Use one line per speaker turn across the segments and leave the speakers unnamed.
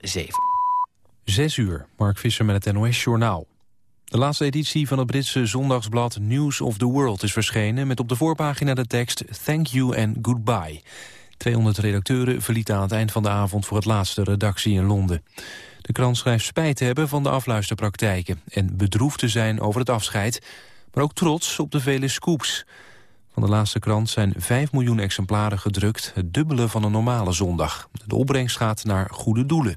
7.
6 uur, Mark Visser met het NOS-journaal. De laatste editie van het Britse zondagsblad News of the World is verschenen... met op de voorpagina de tekst Thank you and goodbye. 200 redacteuren verlieten aan het eind van de avond... voor het laatste redactie in Londen. De krant schrijft spijt te hebben van de afluisterpraktijken... en bedroefd te zijn over het afscheid... maar ook trots op de vele scoops. Van de laatste krant zijn 5 miljoen exemplaren gedrukt... het dubbele van een normale zondag. De opbrengst gaat naar goede doelen.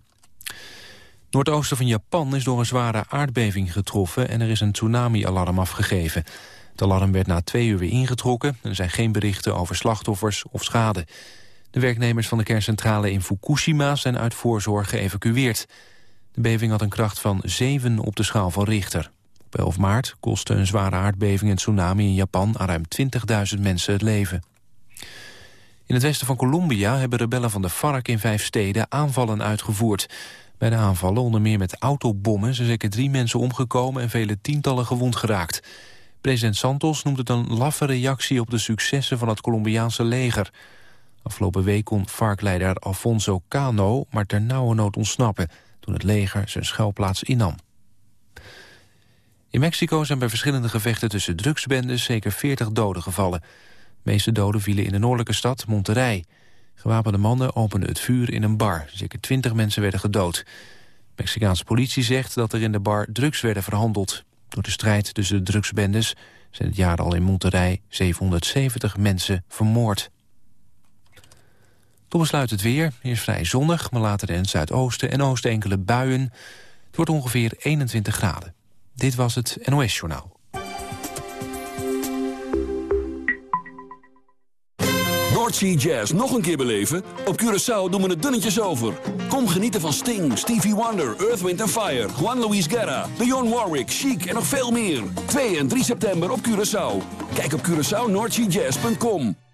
Noordoosten van Japan is door een zware aardbeving getroffen... en er is een tsunami-alarm afgegeven. Het alarm werd na twee uur weer ingetrokken... en er zijn geen berichten over slachtoffers of schade. De werknemers van de kerncentrale in Fukushima zijn uit voorzorg geëvacueerd. De beving had een kracht van 7 op de schaal van Richter. Op 11 maart kostte een zware aardbeving en tsunami in Japan... aan ruim 20.000 mensen het leven. In het westen van Colombia hebben rebellen van de FARC in vijf steden aanvallen uitgevoerd. Bij de aanvallen, onder meer met autobommen, zijn zeker drie mensen omgekomen en vele tientallen gewond geraakt. President Santos noemt het een laffe reactie op de successen van het Colombiaanse leger. Afgelopen week kon FARC-leider Alfonso Cano maar ter ontsnappen toen het leger zijn schuilplaats innam. In Mexico zijn bij verschillende gevechten tussen drugsbendes zeker 40 doden gevallen. De meeste doden vielen in de noordelijke stad Monterrey. Gewapende mannen openden het vuur in een bar. Zeker 20 mensen werden gedood. De Mexicaanse politie zegt dat er in de bar drugs werden verhandeld. Door de strijd tussen de drugsbendes zijn het jaar al in Monterrey 770 mensen vermoord. Tot besluit het weer. Eerst vrij zonnig, maar later in het zuidoosten en oosten enkele buien. Het wordt ongeveer 21 graden. Dit was het NOS Journaal.
Noordsea Jazz nog een keer beleven? Op Curaçao doen we het dunnetjes over. Kom genieten van Sting, Stevie Wonder, Earth, Wind Fire... Juan Luis Guerra, Dionne Warwick, Chic en nog veel meer. 2 en 3 september op Curaçao. Kijk op CuraçaoNoordseaJazz.com.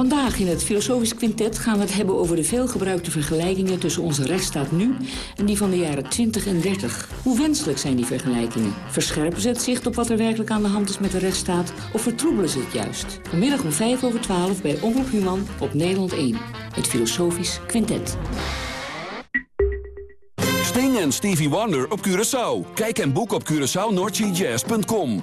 Vandaag in het Filosofisch Quintet gaan we het hebben over de veelgebruikte vergelijkingen tussen onze rechtsstaat nu en die van de jaren 20 en 30. Hoe wenselijk zijn die vergelijkingen? Verscherpen ze het zicht op wat er werkelijk aan de hand is met de rechtsstaat of vertroebelen ze het juist? Vanmiddag om 5 over 12 bij Omroep Human op Nederland 1. Het Filosofisch Quintet.
Sting en Stevie Wonder op Curaçao. Kijk en boek op CuraçaoNoordseaJazz.com.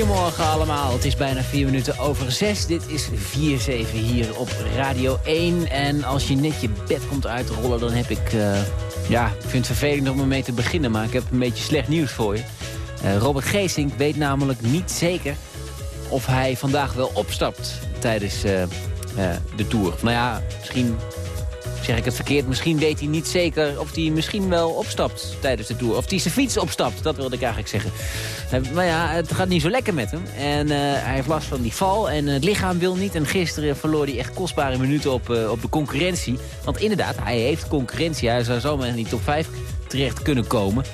Goedemorgen allemaal, het is bijna vier minuten over zes. Dit is 4-7 hier op Radio 1. En als je net je bed komt uitrollen, dan heb ik... Uh, ja, ik vind het vervelend om ermee te beginnen, maar ik heb een beetje slecht nieuws voor je. Uh, Robert Geesink weet namelijk niet zeker of hij vandaag wel opstapt tijdens uh, de Tour. Nou ja, misschien zeg ik het verkeerd. Misschien weet hij niet zeker of hij misschien wel opstapt tijdens de Tour. Of hij zijn fiets opstapt, dat wilde ik eigenlijk zeggen. Eh, maar ja, het gaat niet zo lekker met hem. En uh, hij heeft last van die val en het lichaam wil niet. En gisteren verloor hij echt kostbare minuten op, op de concurrentie. Want inderdaad, hij heeft concurrentie. Hij zou zomaar in die top 5 terecht kunnen komen.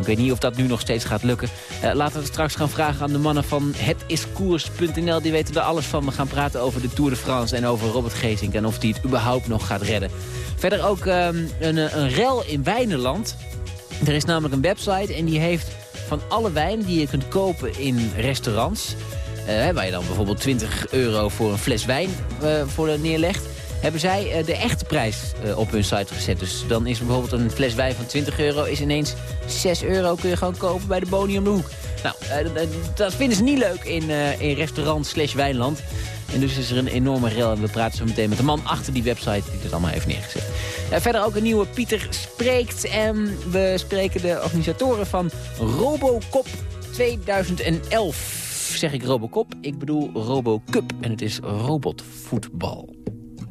Ik weet niet of dat nu nog steeds gaat lukken. Uh, laten we het straks gaan vragen aan de mannen van hetiskoers.nl. Die weten er alles van. We gaan praten over de Tour de France en over Robert Geesink... en of hij het überhaupt nog gaat redden. Verder ook um, een, een rel in Wijnenland. Er is namelijk een website en die heeft van alle wijn die je kunt kopen in restaurants... Uh, waar je dan bijvoorbeeld 20 euro voor een fles wijn voor neerlegt hebben zij uh, de echte prijs uh, op hun site gezet. Dus dan is bijvoorbeeld een fles wijn van 20 euro... is ineens 6 euro kun je gewoon kopen bij de Boni om de hoek. Nou, uh, dat vinden ze niet leuk in, in restaurant slash wijnland. En dus is er een enorme rel. En we praten zo meteen met de man achter die website die dit allemaal heeft neergezet. verder ook een nieuwe Pieter Spreekt. En we spreken de organisatoren van Robocop 2011. Zeg ik Robocop? Ik bedoel Robocup. En het is robotvoetbal.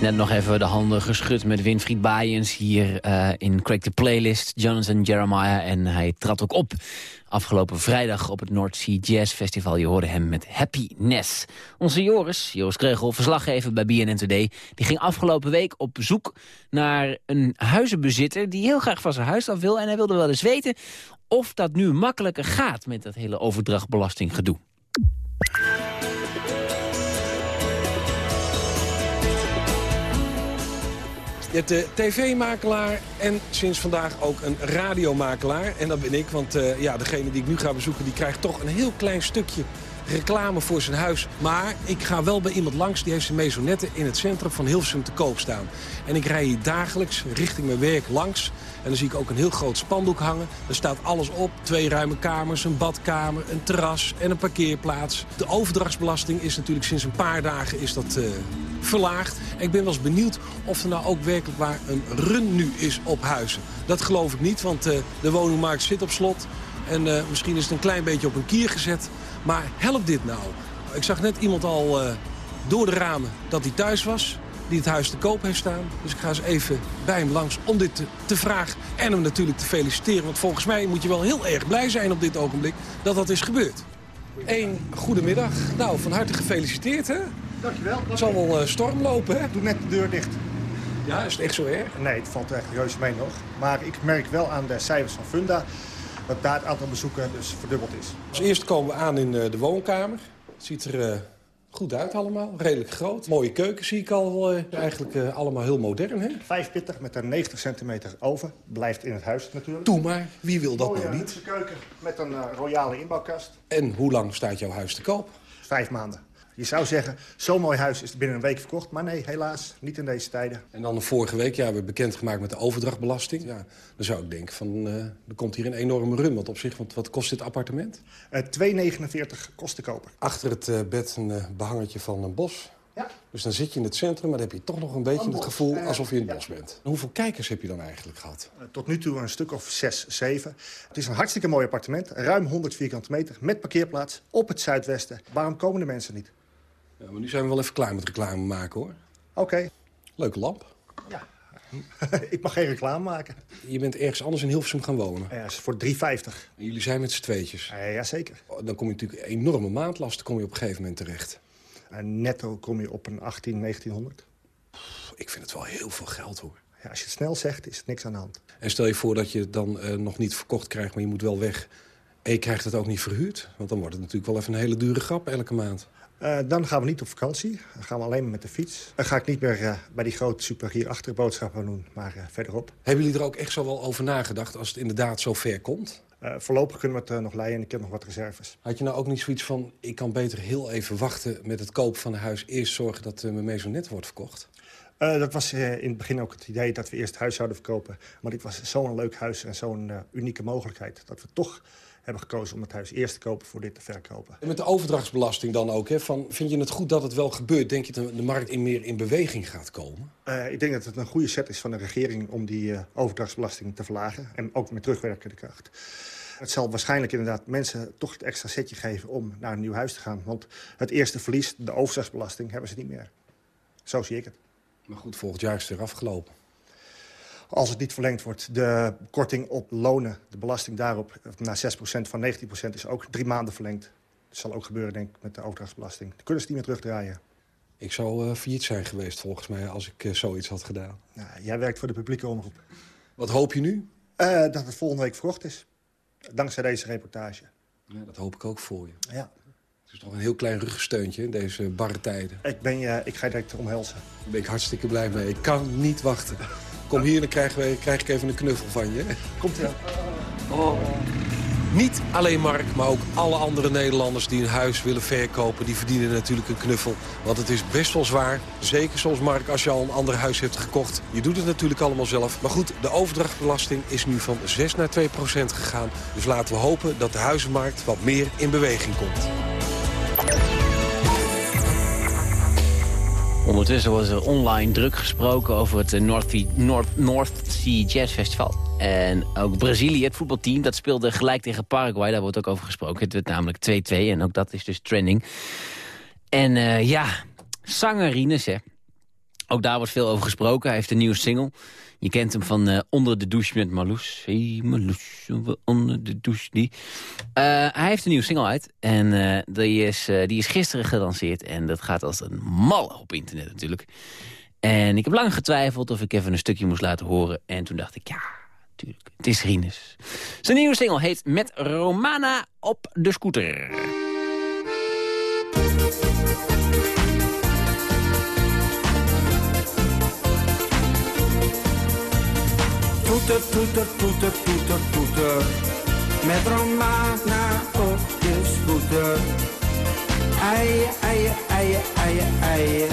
Net nog even de handen geschud met Winfried Baaiens hier eh, in Crack the Playlist. Jonathan Jeremiah en hij trad ook op afgelopen vrijdag op het North Sea Jazz Festival. Je hoorde hem met Happiness. Onze Joris, Joris Kregel, verslaggever bij BNN Today... die ging afgelopen week op zoek naar een huizenbezitter... die heel graag van zijn huis af wil. En hij wilde wel eens weten of dat nu makkelijker gaat... met dat hele overdrachtbelastinggedoe.
Je hebt de tv-makelaar en sinds vandaag ook een radiomakelaar. En dat ben ik, want eh, ja, degene die ik nu ga bezoeken... die krijgt toch een heel klein stukje reclame voor zijn huis. Maar ik ga wel bij iemand langs, die heeft zijn maisonette in het centrum van Hilversum te koop staan. En ik rij hier dagelijks richting mijn werk langs. En dan zie ik ook een heel groot spandoek hangen. Er staat alles op. Twee ruime kamers, een badkamer, een terras en een parkeerplaats. De overdrachtsbelasting is natuurlijk sinds een paar dagen is dat, eh, verlaagd. Ik ben wel eens benieuwd of er nou ook werkelijk waar een run nu is op huizen. Dat geloof ik niet, want eh, de woningmarkt zit op slot. En eh, misschien is het een klein beetje op een kier gezet. Maar helpt dit nou? Ik zag net iemand al door de ramen dat hij thuis was. Die het huis te koop heeft staan. Dus ik ga eens even bij hem langs om dit te, te vragen. En hem natuurlijk te feliciteren. Want volgens mij moet je wel heel erg blij zijn op dit ogenblik dat dat is gebeurd. Eén goedemiddag. Nou, van harte gefeliciteerd, hè?
Dankjewel.
Het zal wel eh, storm lopen, hè?
Doe net de deur dicht.
Ja, is het echt zo erg?
Nee, het valt echt reuze mee nog. Maar ik merk wel aan de cijfers van Funda dat daar het aantal bezoeken dus verdubbeld is.
Als eerst komen we aan in eh, de woonkamer. Het ziet er eh, goed uit allemaal, redelijk groot. Mooie keuken zie ik al, eh, eigenlijk eh, allemaal heel modern, hè?
Vijf pittig met een 90 centimeter oven. Blijft in het huis natuurlijk.
Doe maar, wie wil dat
Mooie
nou niet?
luxe keuken met een eh, royale inbouwkast.
En hoe lang staat jouw huis te koop?
Vijf maanden. Je zou zeggen, zo'n mooi huis is binnen een week verkocht. Maar nee, helaas, niet in deze tijden.
En dan vorige week, ja, we hebben bekendgemaakt met de overdrachtbelasting. Ja, dan zou ik denken, van, eh, er komt hier een enorme run. Want op zich, want wat kost dit appartement?
Eh 2,49 kost de koper.
Achter het eh, bed een eh, behangetje van een bos.
Ja.
Dus dan zit je in het centrum, maar dan heb je toch nog een beetje het gevoel alsof je in het bos bent. Hoeveel kijkers heb je dan eigenlijk gehad?
Eh, Tot nu toe een stuk of zes, zeven. Het is een hartstikke mooi appartement. Ruim 100 vierkante meter met parkeerplaats op het zuidwesten. Waarom komen de mensen niet?
Ja, maar nu zijn we wel even klaar met reclame maken, hoor.
Oké,
Leuke lamp.
ik mag geen reclame maken.
Je bent ergens anders in Hilversum gaan wonen.
Ja, is voor 3,50.
En jullie zijn met z'n tweetjes.
Uh, Jazeker.
Dan kom je natuurlijk enorme maandlasten kom je op een gegeven moment terecht.
En netto kom je op een 18, 1900.
Ik vind het wel heel veel geld, hoor.
Ja, als je het snel zegt, is het niks aan de hand.
En stel je voor dat je het dan eh, nog niet verkocht krijgt, maar je moet wel weg. En je krijgt het ook niet verhuurd. Want dan wordt het natuurlijk wel even een hele dure grap elke maand.
Uh, dan gaan we niet op vakantie. Dan gaan we alleen maar met de fiets. Dan ga ik niet meer uh, bij die grote super hier achter boodschappen doen, maar uh, verderop.
Hebben jullie er ook echt zo wel over nagedacht als het inderdaad zo ver komt?
voorlopig kunnen we het nog leiden en ik heb nog wat reserves.
Had je nou ook niet zoiets van... ik kan beter heel even wachten met het kopen van een huis... eerst zorgen dat mijn maisonnet wordt verkocht?
dat was in het begin ook het idee dat we eerst het huis zouden verkopen. Maar dit was zo'n leuk huis en zo'n unieke mogelijkheid... dat we toch hebben gekozen om het huis eerst te kopen voor dit te verkopen.
En met de overdrachtsbelasting dan ook, hè? Van, vind je het goed dat het wel gebeurt? Denk je dat de markt in meer in beweging gaat komen?
Uh, ik denk dat het een goede set is van de regering om die uh, overdrachtsbelasting te verlagen. En ook met terugwerkende kracht. Het zal waarschijnlijk inderdaad mensen toch het extra setje geven om naar een nieuw huis te gaan. Want het eerste verlies, de overdrachtsbelasting, hebben ze niet meer. Zo zie ik het.
Maar goed, volgend jaar is het er afgelopen
als het niet verlengd wordt. De korting op lonen, de belasting daarop, naar 6% van 19% is ook drie maanden verlengd. Dat zal ook gebeuren, denk ik, met de overdrachtsbelasting. Dan kunnen ze niet meer terugdraaien.
Ik zou uh, failliet zijn geweest, volgens mij, als ik uh, zoiets had gedaan.
Nou, jij werkt voor de publieke omroep.
Wat hoop je nu?
Uh, dat het volgende week verkocht is. Dankzij deze reportage.
Ja, dat hoop ik ook voor je.
Ja.
Het is toch een heel klein ruggensteuntje in deze barre tijden.
Ik, ben, uh, ik ga direct omhelzen.
Daar ben ik hartstikke blij mee. Ik kan niet wachten. Kom hier, dan krijg, we, krijg ik even een knuffel van je.
Komt wel.
Oh. Niet alleen Mark, maar ook alle andere Nederlanders die een huis willen verkopen... die verdienen natuurlijk een knuffel. Want het is best wel zwaar. Zeker zoals Mark, als je al een ander huis hebt gekocht. Je doet het natuurlijk allemaal zelf. Maar goed, de overdrachtbelasting is nu van 6 naar 2 procent gegaan. Dus laten we hopen dat de huizenmarkt wat meer in beweging komt.
Ondertussen wordt er online druk gesproken over het North, North, North Sea Jazz Festival. En ook Brazilië, het voetbalteam, dat speelde gelijk tegen Paraguay. Daar wordt ook over gesproken. Het werd namelijk 2-2 en ook dat is dus trending. En uh, ja, zangerines, hè. Ook daar wordt veel over gesproken. Hij heeft een nieuwe single. Je kent hem van uh, Onder de douche met Marloes. Hey Marloes, onder de douche. Die. Uh, hij heeft een nieuwe single uit. En uh, die, is, die is gisteren gelanceerd. En dat gaat als een malle op internet natuurlijk. En ik heb lang getwijfeld of ik even een stukje moest laten horen. En toen dacht ik, ja, natuurlijk, het is Rinus. Zijn nieuwe single heet Met Romana op de scooter.
Toeter, toeter, toeter, toeter. Met Romana op de scooter. Eien, eien, eien, eien, eien.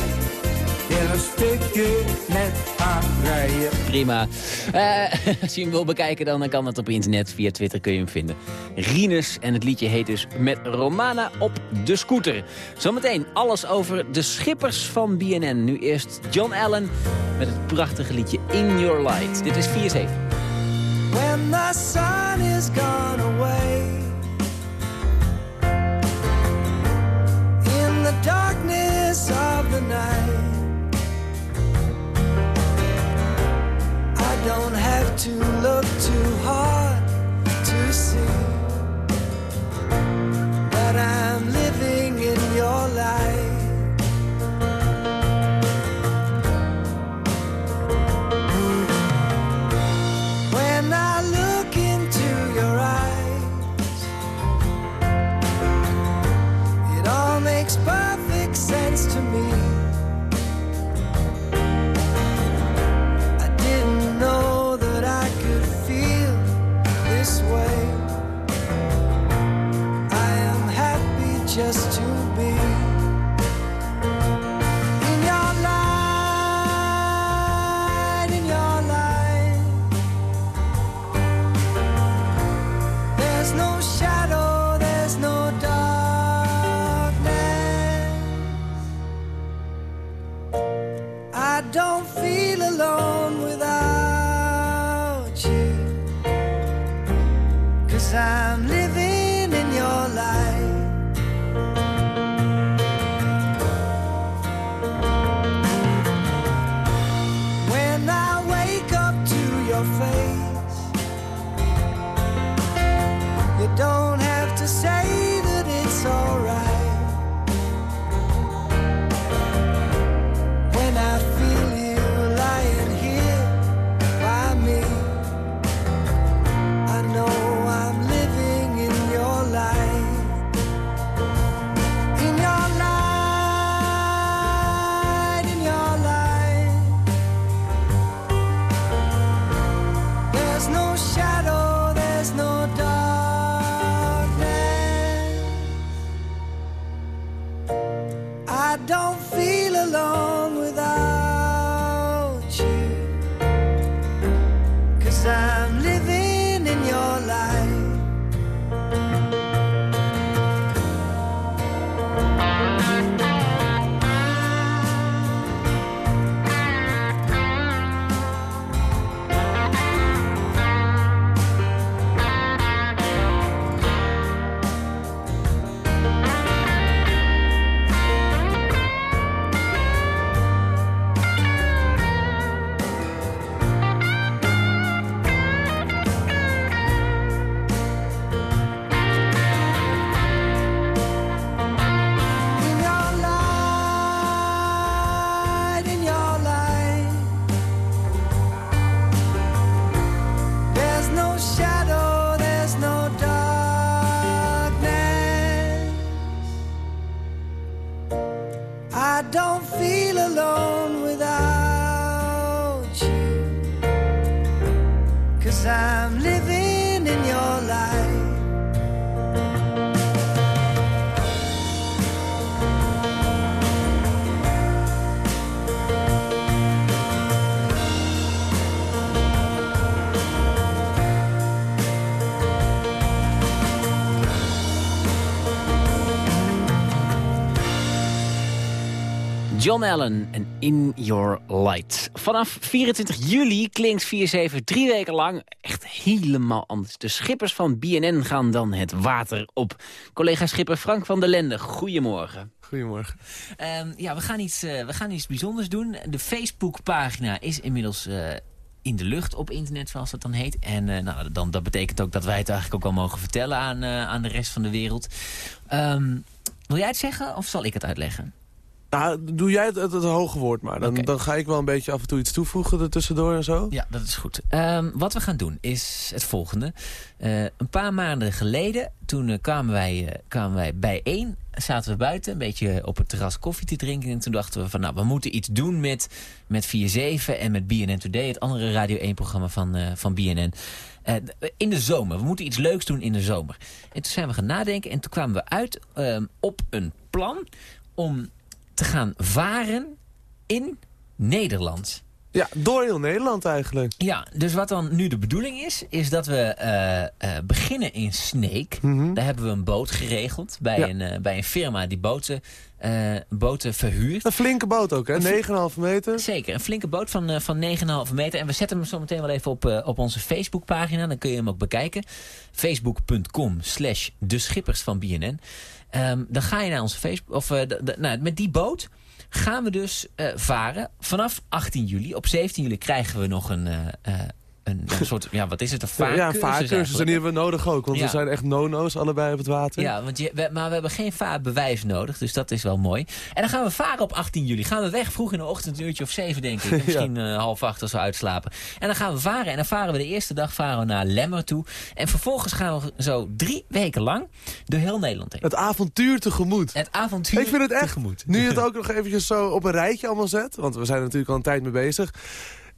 Een stukje met haar rijden.
Prima. Uh, als je hem wil bekijken, dan kan dat op internet. Via Twitter kun je hem vinden. Rinus en het liedje heet dus Met Romana op de scooter. Zometeen alles over de schippers van BNN. Nu eerst John Allen met het prachtige liedje In Your Light. Dit is 4-7.
The sun is gone away. In the darkness of the night I don't have to look too hard to see That I'm living in your light
John Allen en In Your Light. Vanaf 24 juli klinkt 4-7 drie weken lang echt helemaal anders. De schippers van BNN gaan dan het water op. Collega schipper Frank van der Lende, goedemorgen.
Goedemorgen.
Ehm, ja, we gaan, iets, eh, we gaan iets bijzonders doen. De Facebookpagina is inmiddels eh, in de lucht op internet, zoals dat dan heet. En eh, nou, dan, dat betekent ook dat wij het eigenlijk ook wel mogen vertellen aan, eh, aan de rest van de wereld. Ehm, wil jij het zeggen of zal ik het uitleggen?
Nou, doe jij het, het, het hoge woord maar. Dan, dan ga ik wel een beetje af en toe iets toevoegen er tussendoor en zo.
Ja, dat is goed. Ehm, wat we gaan doen is het volgende. Eh, een paar maanden geleden, toen eh, kwamen, wij, eh, kwamen wij bijeen. Zaten we buiten, een beetje op het terras koffie te drinken. En toen dachten we van, nou, we moeten iets doen met, met 4-7 en met BNN Today. Het andere Radio 1-programma van, van BNN. In de zomer. We moeten iets leuks doen in de zomer. En toen zijn we gaan nadenken. En toen kwamen we uit ehm, op een plan om te gaan varen in Nederland.
Ja, door heel Nederland eigenlijk.
Ja, dus wat dan nu de bedoeling is, is dat we eh, eh, beginnen in Sneek.
Mhm.
Daar hebben we een boot geregeld bij,
Ja.
een, eh, bij een firma die boten, eh, boten verhuurt.
Een flinke boot ook, hè?
Een fl-
9,5 meter.
Zeker, een flinke boot van, eh, van 9,5 meter. En we zetten hem zo meteen wel even op, eh, op onze Facebookpagina. Dan kun je hem ook bekijken. Facebook.com slash de schippers van BNN. Ehm, dan ga je naar onze Facebook... Of, nou, met die boot gaan we dus varen vanaf 18 juli. Op 17 juli krijgen we nog een... een, een soort, ja, wat is het? Een vaarcursus
ja, vaarcursus. En die hebben we nodig ook, want
Ja.
we zijn echt no-no's allebei op het water.
Ja, want je, we- maar we hebben geen vaarbewijs nodig, dus dat is wel mooi. En dan gaan we varen op 18 juli. Gaan we weg vroeg in de ochtend, een uurtje of zeven denk ik. En Misschien eh, half acht of zo uitslapen. En dan gaan we varen. En dan varen we de eerste dag varen we naar Lemmer toe. En vervolgens gaan we zo drie weken lang door heel Nederland heen.
Het avontuur tegemoet.
Het avontuur
Ik vind het echt,
tegemoet.
nu je het ook nog eventjes zo op een rijtje allemaal zet... want we zijn er natuurlijk al een tijd mee bezig...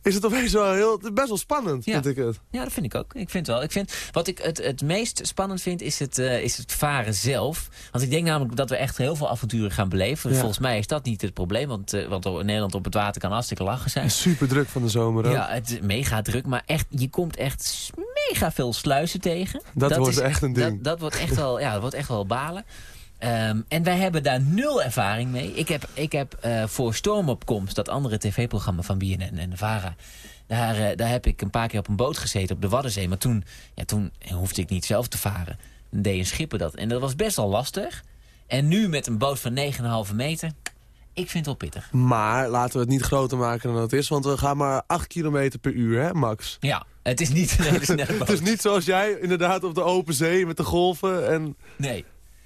is het opeens wel heel, best wel spannend,
Ja.
vind ik het.
Ja, dat vind ik ook. Ik vind wel. Ik vind, wat ik het, het meest spannend vind, is het, eh, is het varen zelf. Want ik denk namelijk dat we echt heel veel avonturen gaan beleven.
Ja.
Volgens mij is dat niet het probleem. Want, eh, want in Nederland op het water kan hartstikke lachen zijn.
Super druk van de zomer ook.
Ja, het is mega druk. Maar echt, je komt echt mega veel sluizen tegen.
Dat wordt
is-
echt een ding.
Dat, dat wordt echt wel, ja, dat wordt echt wel balen. Ehm, en wij hebben daar nul ervaring mee. Ik heb, ik heb eh, voor Stormopkomst, dat andere tv-programma van BNN en VARA... Daar, eh, daar heb ik een paar keer op een boot gezeten op de Waddenzee. Maar toen, ja, toen hoefde ik niet zelf te varen. Dan deed een schipper dat. En dat was best wel lastig. En nu met een boot van 9,5 meter... Ik vind het wel pittig.
Maar laten we het niet groter maken dan het is... want we gaan maar 8 km per uur, hè, max.
Ja, het is niet een hele snelle boot.
Het is niet zoals jij inderdaad op de open zee met de golven en...
Nee.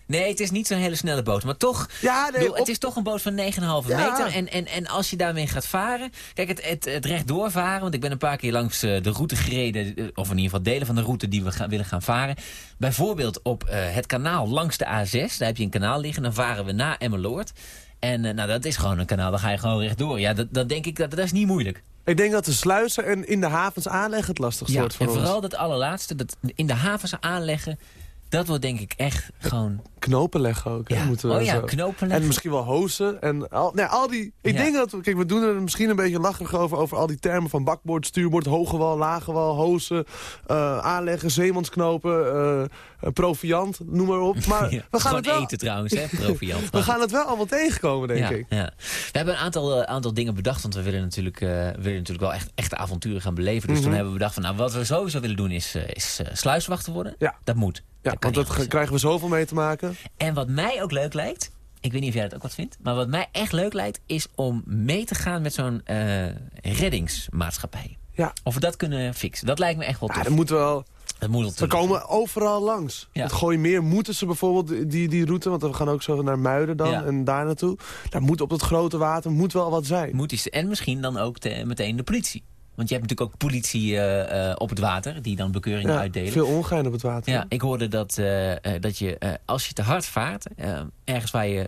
Nee, het is niet zo'n hele snelle boot. Maar toch,
Ja, nee, op-
het is toch een boot van 9,5
Ja.
meter. En, en, en als je daarmee gaat varen... Kijk, het, het, het rechtdoor varen... want ik ben een paar keer langs eh, de route gereden... eh, of in ieder geval delen van de route die we gaan, willen gaan varen. Bijvoorbeeld op eh, het kanaal langs de A6. Daar heb je een kanaal liggen. Dan varen we naar Emmeloord. En nou, dat is gewoon een kanaal. Dan ga je gewoon rechtdoor. Ja, dat, dat denk ik, dat, dat is niet moeilijk.
Ik denk dat de sluizen en in de havens aanleggen het lastigste
Ja,
wordt voor
en
ons.
vooral dat allerlaatste, dat in de havens aanleggen... Dat wordt denk ik echt gewoon...
Knopen leggen ook.
Ja.
Moeten we
Oh ja,
zo.
knopen leggen.
En misschien wel hozen. En al, nee, al die... Ik
Ja.
denk dat... we- Kijk, we doen er misschien een beetje lacherig over... over al die termen van bakboord, stuurboord, hoge wal, lage wal, hozen... eh, aanleggen, zeemansknopen, eh, eh, proviant, noem maar op. Maar
Ja,
we gaan het wel...
eten trouwens, hè, proviant.
We gaan het wel allemaal tegenkomen, denk ik.
ja. We hebben een aantal, aantal dingen bedacht, want we willen natuurlijk, willen natuurlijk wel echt echte avonturen gaan beleven. Dus
Mhm.
toen hebben we bedacht van, nou, wat we sowieso willen doen is, is sluiswachter worden.
Ja.
Dat moet.
Ja,
Dat
want
anders.
krijgen we zoveel mee te maken.
En wat mij ook leuk lijkt, ik weet niet of jij dat ook wat vindt, maar wat mij echt leuk lijkt, is om mee te gaan met zo'n eh, reddingsmaatschappij.
Ja.
Of we dat kunnen fixen. Dat lijkt me echt wel
Ja,
tof.
dat moet wel...
dat moet
Ze komen overal langs.
Ja.
Het Gooimeer moeten ze bijvoorbeeld die, die route... want we gaan ook zo naar Muiden dan
Ja.
en daar naartoe. Daar moet op het grote water moet wel wat zijn.
Moet iets, en misschien dan ook te- meteen de politie. Want je hebt natuurlijk ook politie eh, eh, op het water, die dan bekeuringen
Ja,
uitdelen.
veel ongein op het water.
Ja, ik hoorde dat, eh, dat je, als je te hard vaart, ergens waar je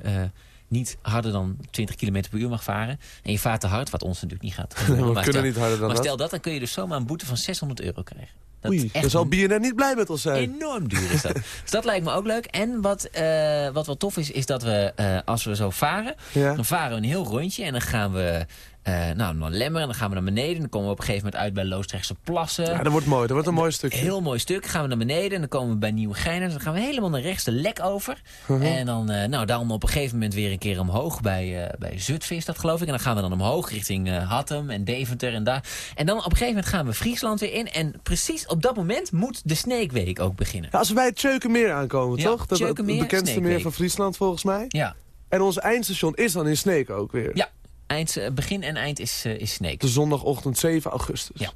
niet harder dan 20 km per uur mag varen, en je vaart te hard, wat ons natuurlijk niet gaat.
we
Maar
kunnen
stel-
niet harder dan
Maar stel dat, dan kun je dus zomaar een boete van 600 euro krijgen. Dat
Oei,
is echt
dan zal BNN niet blij met ons zijn.
Enorm duur is dat. dus dat lijkt me ook leuk. En wat, eh, wat wel tof is, is dat we, als we zo varen...
Ja.
dan varen we een heel rondje en dan gaan we eh nou, naar Lemmer... en dan gaan we naar beneden. En dan komen we op een gegeven moment uit bij Loosdrechtse Plassen.
Ja, dat wordt mooi. Dat wordt een mooi stukje.
Heel mooi stuk. Gaan we naar beneden en dan komen we bij Nieuwegein. En dan gaan we helemaal naar rechts de lek over.
Uh-huh.
En dan, eh, nou, dan op een gegeven moment weer een keer omhoog bij, eh bij Zutphen is dat geloof ik. En dan gaan we dan omhoog richting Hattem en Deventer en daar. En dan op een gegeven moment gaan we Friesland weer in. En precies op dat moment moet de Snake Week ook beginnen.
Ja, als we bij het Tjeukenmeer aankomen,
Ja,
toch? Dat het bekendste
Sneekweek.
meer van Friesland, volgens mij.
Ja,
En ons eindstation is dan in Sneek ook weer.
ja. Eind, eh, begin en eind is, eh, is Snake.
De zondagochtend 7 augustus.
Ja.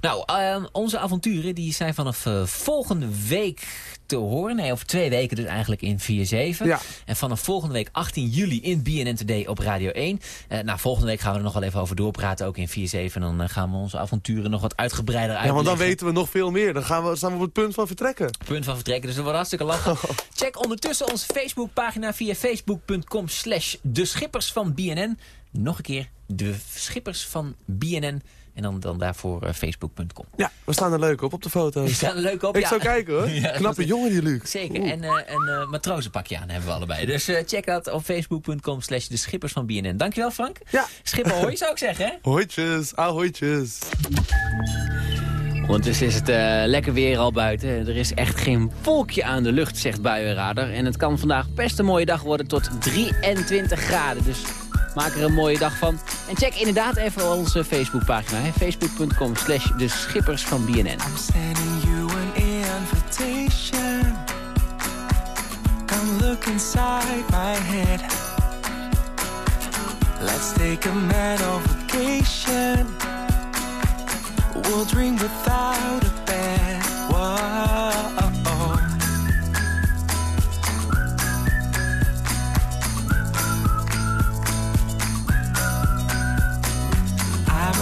Nou, ehm, onze avonturen die zijn vanaf eh, volgende week te horen. Nee, over twee weken dus eigenlijk in 4-7.
Ja.
En vanaf volgende week 18 juli in BNN Today op Radio 1. Eh, nou, volgende week gaan we er nog wel even over doorpraten, ook in 4-7. En dan gaan we onze avonturen nog wat uitgebreider
Ja,
uitleggen.
want dan weten we nog veel meer. Dan gaan we, staan we op het punt van vertrekken.
Punt van vertrekken, dus dat wordt hartstikke lachen. Check ondertussen onze Facebookpagina via facebook.com slash de schippers van BNN. Nog een keer, de schippers van BNN. En dan, dan daarvoor eh, facebook.com.
Ja, we staan er leuk op op de foto's.
Die staan er leuk op.
Ik
ja.
zou kijken hoor.
Ja,
Knappe
goed.
jongen die Luc.
Zeker.
Oeh.
En eh, een eh, matrozenpakje aan hebben we allebei. Dus eh, check dat op facebook.com slash de schippers van BNN. Dankjewel Frank.
Ja.
Schipper hoi zou ik zeggen hè.
Hooitjes, ahoitjes.
Ondertussen is het eh, lekker weer al buiten. Er is echt geen wolkje aan de lucht, zegt Buienradar. En het kan vandaag best een mooie dag worden tot 23 graden. Dus maak er een mooie dag van. En check inderdaad even onze Facebookpagina. Facebook.com slash de schippers van BNN.
Come look inside my head. Let's take a mental vacation. We'll dream without a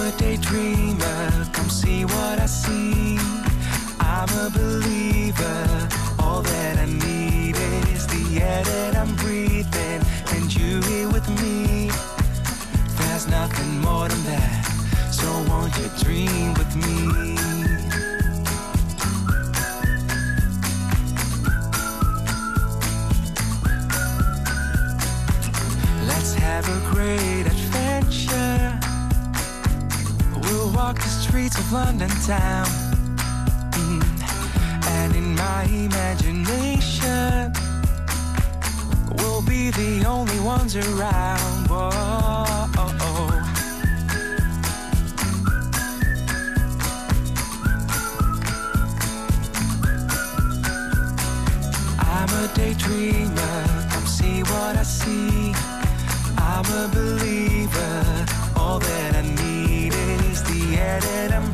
a daydreamer, come see what I see. I'm a believer, all that I need is the air that I'm breathing, and you here with me. There's nothing more than that, so won't you dream with me? Streets of London town. Mm. And in my imagination, we'll be the only ones around. Whoa. I'm a daydreamer, come see what I see. I'm a believer, all that that I'm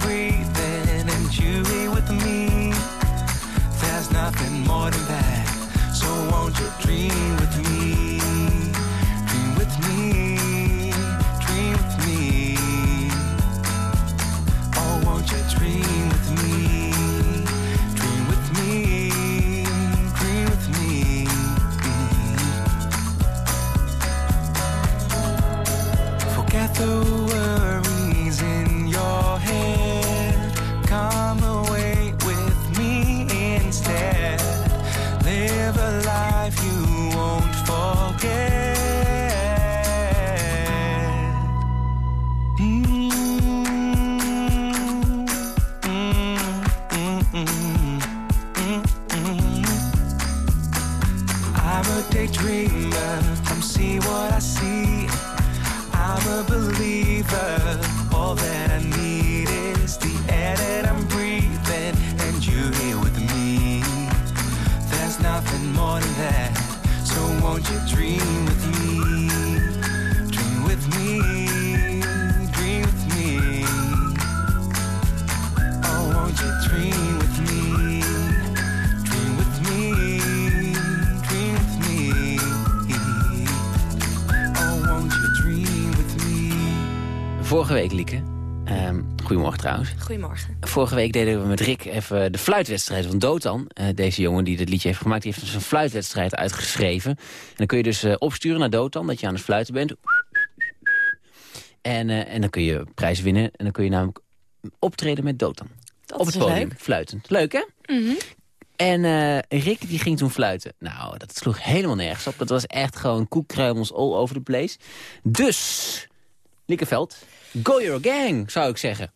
won't you dream with me? Dream with me. Dream with me. Oh, won't you dream with me? Dream with me. Dream with me.
Oh, won't you dream with me?
Vorige week, Lieke. Goedemorgen trouwens.
Goedemorgen.
Vorige week deden we met Rick even de fluitwedstrijd van Dotan. Eh, deze jongen die dit liedje heeft gemaakt, die heeft dus een fluitwedstrijd uitgeschreven. En dan kun je dus eh, opsturen naar Dotan dat je aan het fluiten bent. En, eh, en dan kun je prijs winnen. En dan kun je namelijk optreden met Dotan.
Dat
Op het
is
podium,
leuk.
fluitend. Leuk hè?
Mhm.
En Rick die ging toen fluiten. Nou, dat sloeg helemaal nergens op. Dat was echt gewoon koekkruimels all over the place. Dus, Liekeveld, go your gang, zou ik zeggen.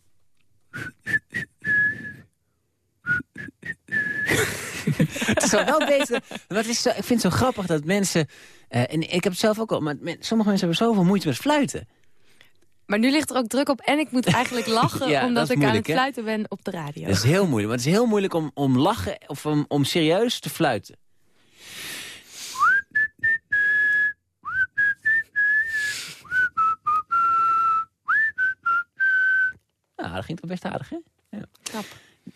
Het is wel beter. Het is zo, ik vind het zo grappig dat mensen... eh, en ik heb het zelf ook al, maar men- sommige mensen hebben zoveel moeite met fluiten.
Maar nu ligt er ook druk op en ik moet eigenlijk lachen...
Ja,
omdat ik aan het fluiten ben op de radio.
Dat is heel moeilijk. Maar het is heel moeilijk om, om lachen of om, om serieus te fluiten. Nou, dat ging toch best aardig, hè? Ja.
Knap.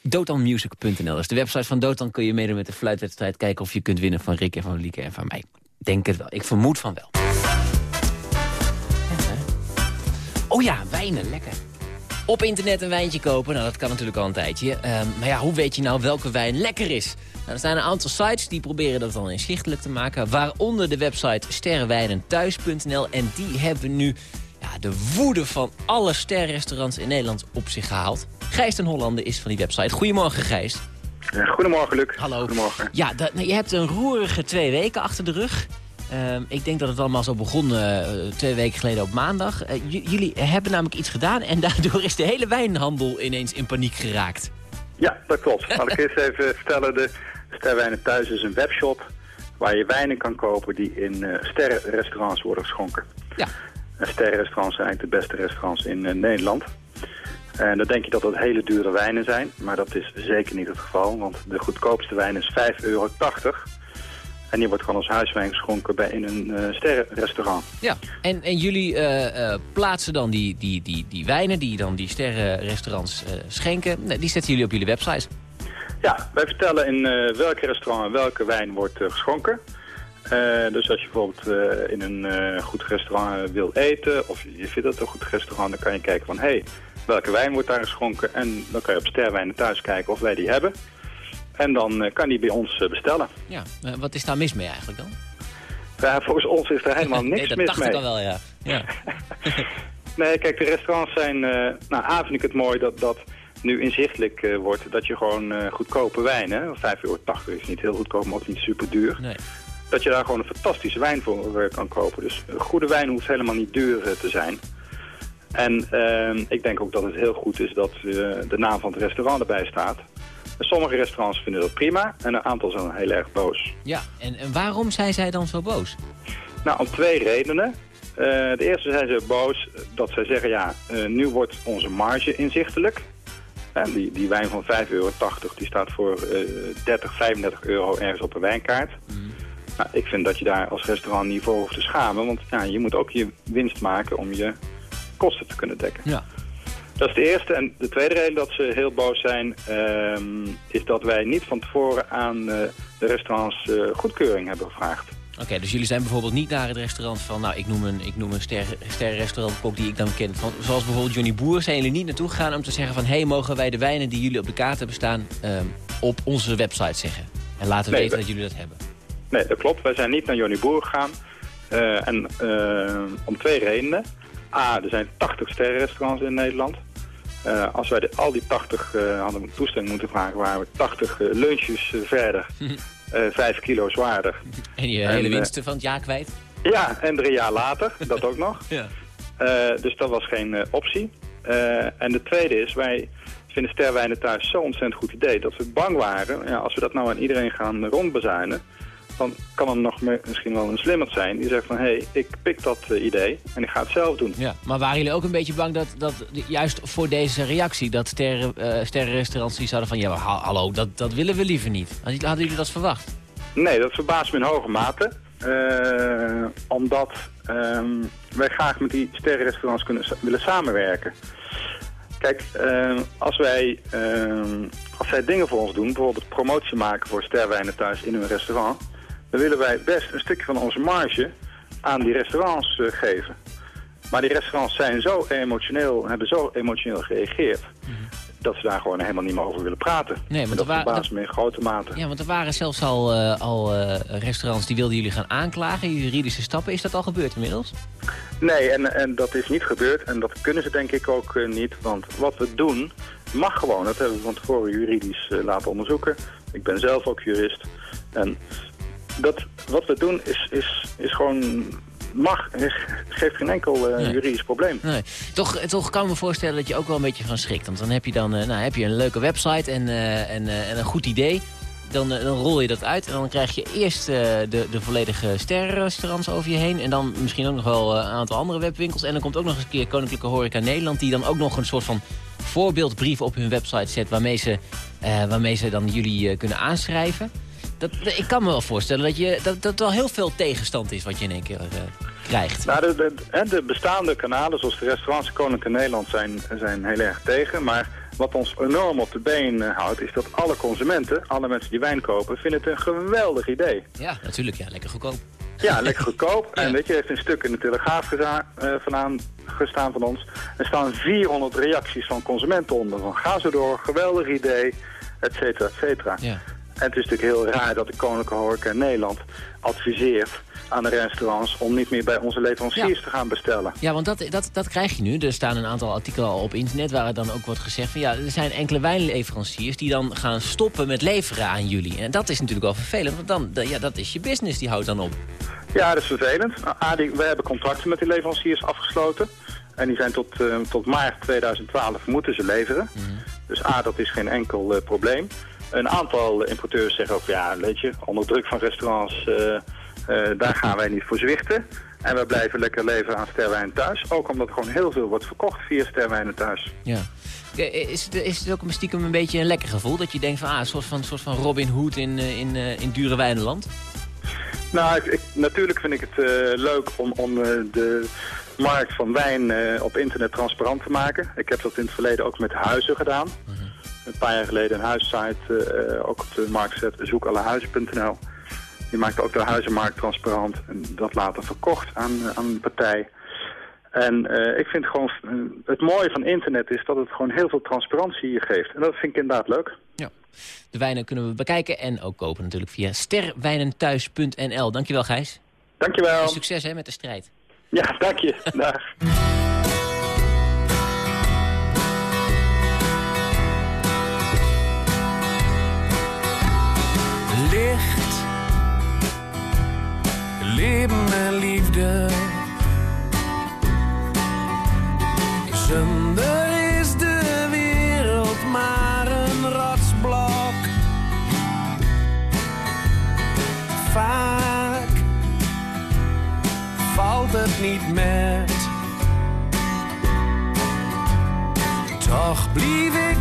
Dotanmusic.nl is de website van Dotan. Kun je meedoen met de fluitwedstrijd. Kijken of je kunt winnen van Rick en van Lieke en van mij. Denk het wel. Ik vermoed van wel. Ja? Oh ja, wijnen. Lekker. Op internet een wijntje kopen, nou dat kan natuurlijk al een tijdje. Ehm, maar ja, hoe weet je nou welke wijn lekker is? Nou, er zijn een aantal sites die proberen dat dan inzichtelijk te maken. Waaronder de website sterrenwijnenthuis.nl. En die hebben nu ja, de woede van alle sterrenrestaurants in Nederland op zich gehaald. Gijs ten Hollander is van die website. Goedemorgen Gijs.
Goedemorgen, Luc.
Hallo.
Goedemorgen.
Ja, dat, nou, je hebt een roerige twee weken achter de rug. Ehm, ik denk dat het allemaal zo begon eh, twee weken geleden op maandag. Eh, jullie hebben namelijk iets gedaan en daardoor is de hele wijnhandel ineens in paniek geraakt.
Ja, dat klopt. Zal ik eerst even vertellen. De Sterwijnen Thuis is een webshop waar je wijnen kan kopen die in eh sterrenrestaurants worden geschonken.
Ja.
En sterrenrestaurants zijn eigenlijk de beste restaurants in eh, Nederland. En dan denk je dat dat hele dure wijnen zijn, maar dat is zeker niet het geval. Want de goedkoopste wijn is 5,80 euro. En die wordt gewoon als huiswijn geschonken bij in een eh, sterrenrestaurant.
Ja, en, en jullie eh, plaatsen dan die, die, die, die wijnen die dan die sterrenrestaurants schenken. Die zetten jullie op jullie website.
Ja, wij vertellen in welk restaurant welke wijn wordt geschonken. Eh, dus als je bijvoorbeeld eh, in een eh, goed restaurant wil eten, of je vindt het een goed restaurant, dan kan je kijken van, hé, hey, welke wijn wordt daar geschonken? En dan kan je op Sterwijnen thuis kijken of wij die hebben. En dan kan die bij ons bestellen.
Ja, wat is daar mis mee eigenlijk dan?
Ja, volgens ons is er helemaal niks
nee, dat
mis
dacht
mee.
ik al wel, ja. ja.
Nee, kijk, de restaurants zijn... nou, A vind ik het mooi dat dat nu inzichtelijk wordt dat je gewoon goedkope wijn, hè, 5,80 euro is niet heel goedkoop, maar ook niet super duur.
Nee.
Dat je daar gewoon een fantastische wijn voor eh, kan kopen. Dus goede wijn hoeft helemaal niet duur eh, te zijn. En eh, ik denk ook dat het heel goed is dat eh, de naam van het restaurant erbij staat. En sommige restaurants vinden dat prima en een aantal zijn heel erg boos.
Ja, en, en waarom zijn zij dan zo boos?
Nou, om twee redenen. De eerste zijn ze boos dat zij zeggen, ja, nu wordt onze marge inzichtelijk. En die, die wijn van 5,80 euro, die staat voor eh 30, 35 euro ergens op een wijnkaart. Nou, ik vind dat je daar als restaurant niet voor hoeft te schamen, want ja, je moet ook je winst maken om je kosten te kunnen dekken.
Ja.
Dat is de eerste. En de tweede reden dat ze heel boos zijn, ehm, is dat wij niet van tevoren aan eh, de restaurants eh, goedkeuring hebben gevraagd.
Oké, dus jullie zijn bijvoorbeeld niet naar het restaurant van... nou, ik noem een, ik noem een ster, sterrenrestaurantkok die ik dan ken. Van, zoals bijvoorbeeld Johnny Boer. Zijn jullie niet naartoe gegaan om te zeggen van... hé, hey, mogen wij de wijnen die jullie op de kaart hebben staan... ehm, op onze website zeggen? En laten
Nee,
weten
we-
dat jullie dat hebben.
Nee, dat klopt. Wij zijn niet naar Johnny Boer gegaan. Eh, en eh, om twee redenen. A, er zijn 80 sterrenrestaurants in Nederland. Eh, als wij de, al die 80 eh, hadden toestemming moeten vragen, waren we 80 eh, lunches verder. 5 kilo zwaarder.
En je
En,
hele winsten van het jaar kwijt?
Ja, en drie jaar later, dat ook nog.
Ja.
Dus dat was geen optie. En de tweede is, wij vinden sterwijnen thuis zo'n ontzettend goed idee... dat we bang waren, ja, als we dat nou aan iedereen gaan rondbezuinen... dan kan er nog misschien wel een slimmer zijn die zegt van... hé, hey, ik pik dat eh, idee en ik ga het zelf doen.
Ja, maar waren jullie ook een beetje bang dat, dat juist voor deze reactie... dat sterren, eh, sterrenrestaurants die zouden van... ja, maar hallo, dat, dat willen we liever niet. Hadden jullie dat verwacht?
Nee, dat verbaast me in hoge mate. Eh, omdat ehm, wij graag met die sterrenrestaurants kunnen, willen samenwerken. Kijk, als wij ehm, als zij dingen voor ons doen, bijvoorbeeld promotie maken voor sterwijnen thuis in hun restaurant, dan willen wij best een stukje van onze marge aan die restaurants eh, geven. Maar die restaurants zijn zo emotioneel, hebben zo emotioneel gereageerd, dat ze daar gewoon helemaal niet meer over willen praten.
Nee, want
dat
er
verbaast me in grote mate.
Ja, want er waren zelfs al, eh, al eh, restaurants die wilden jullie gaan aanklagen, juridische stappen. Is dat al gebeurd inmiddels?
Nee, en, en dat is niet gebeurd. En dat kunnen ze denk ik ook niet. Want wat we doen, mag gewoon. Dat hebben we van tevoren juridisch laten onderzoeken. Ik ben zelf ook jurist. En dat, wat we doen is, is, is gewoon... Mag, geeft geen enkel eh,
Nee.
juridisch probleem.
Nee. Toch, toch kan ik me voorstellen dat je ook wel een beetje van schrikt. Want dan heb je dan eh, nou, heb je een leuke website en, eh, en, eh, en een goed idee. Dan, eh, dan rol je dat uit en dan krijg je eerst eh, de, de volledige sterrenrestaurants over je heen. En dan misschien ook nog wel eh, een aantal andere webwinkels. En dan komt ook nog eens een keer Koninklijke Horeca Nederland... die dan ook nog een soort van voorbeeldbrief op hun website zet... waarmee ze, eh, waarmee ze dan jullie eh, kunnen aanschrijven. Dat, ik kan me wel voorstellen dat, je, dat, dat wel heel veel tegenstand is wat je in één keer eh, krijgt.
Nou, de, de, bestaande kanalen, zoals de restaurants Koninklijke Nederland, zijn, zijn heel erg tegen. Maar wat ons enorm op de been eh, houdt, is dat alle consumenten, alle mensen die wijn kopen, vinden het een geweldig idee.
Ja, natuurlijk. Ja, lekker goedkoop.
Ja, lekker goedkoop. En weet je, heeft een stuk in de Telegraaf vandaan gestaan van ons. Er staan 400 reacties van consumenten onder. Van ga zo door, geweldig idee, et cetera, et cetera.
Ja.
En het is natuurlijk heel raar dat de Koninklijke Horeca in Nederland adviseert aan de restaurants om niet meer bij onze leveranciers
Ja.
te gaan bestellen.
Ja, want dat, dat, dat krijg je nu. Er staan een aantal artikelen al op internet waar dan ook wordt gezegd van ja, er zijn enkele wijnleveranciers die dan gaan stoppen met leveren aan jullie. En dat is natuurlijk wel vervelend, want dan, da- ja, dat is je business, die houdt dan op.
Ja, dat is vervelend. Nou, A, we hebben contracten met die leveranciers afgesloten. En die zijn tot, eh, tot maart 2012 moeten ze leveren. Dus A, dat is geen enkel eh, probleem. Een aantal importeurs zeggen ook, ja, weet je, onder druk van restaurants, eh, eh, daar gaan wij niet voor zwichten. En we blijven lekker leveren aan sterwijn thuis. Ook omdat er gewoon heel veel wordt verkocht via sterwijnen thuis.
Ja. Eh, Is het, is het ook een stiekem een beetje een lekker gevoel? Dat je denkt van, ah, een soort van, soort van Robin Hood in, in, in dure wijnenland?
Nou, ik, ik- natuurlijk vind ik het leuk om, om de markt van wijn op internet transparant te maken. Ik heb dat in het verleden ook met huizen gedaan. Een paar jaar geleden een huissite eh, ook op de markt gezet, zoekallehuizen.nl. Die maakte ook de huizenmarkt transparant en dat later verkocht aan, eh, aan een partij. En eh, ik vind gewoon, het mooie van internet is dat het gewoon heel veel transparantie geeft. En dat vind ik inderdaad leuk.
Ja. De wijnen kunnen we bekijken en ook kopen natuurlijk via sterwijnenthuis.nl. Dankjewel Gijs.
Dankjewel.
En succes hè, met de strijd.
Ja, dank je. Dag.
Leven en liefde. Zonder is de wereld maar een rotsblok. Vaak valt het niet met. Toch blief ik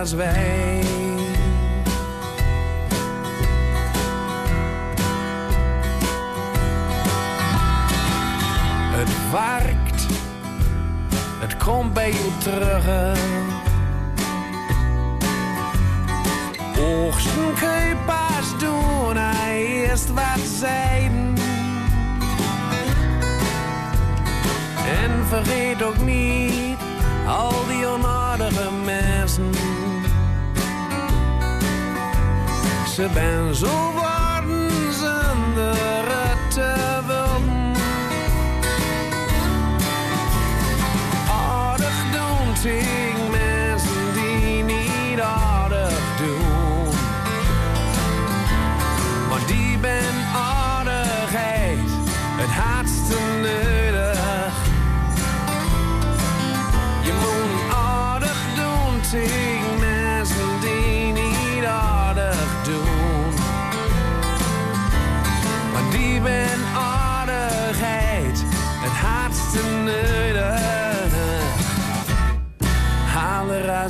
Het werkt, het komt bij je terug. Oogsten kun je pas doen, hij eerst wat zeiden. En vergeet ook niet al die onaardige mensen. Ze ben zo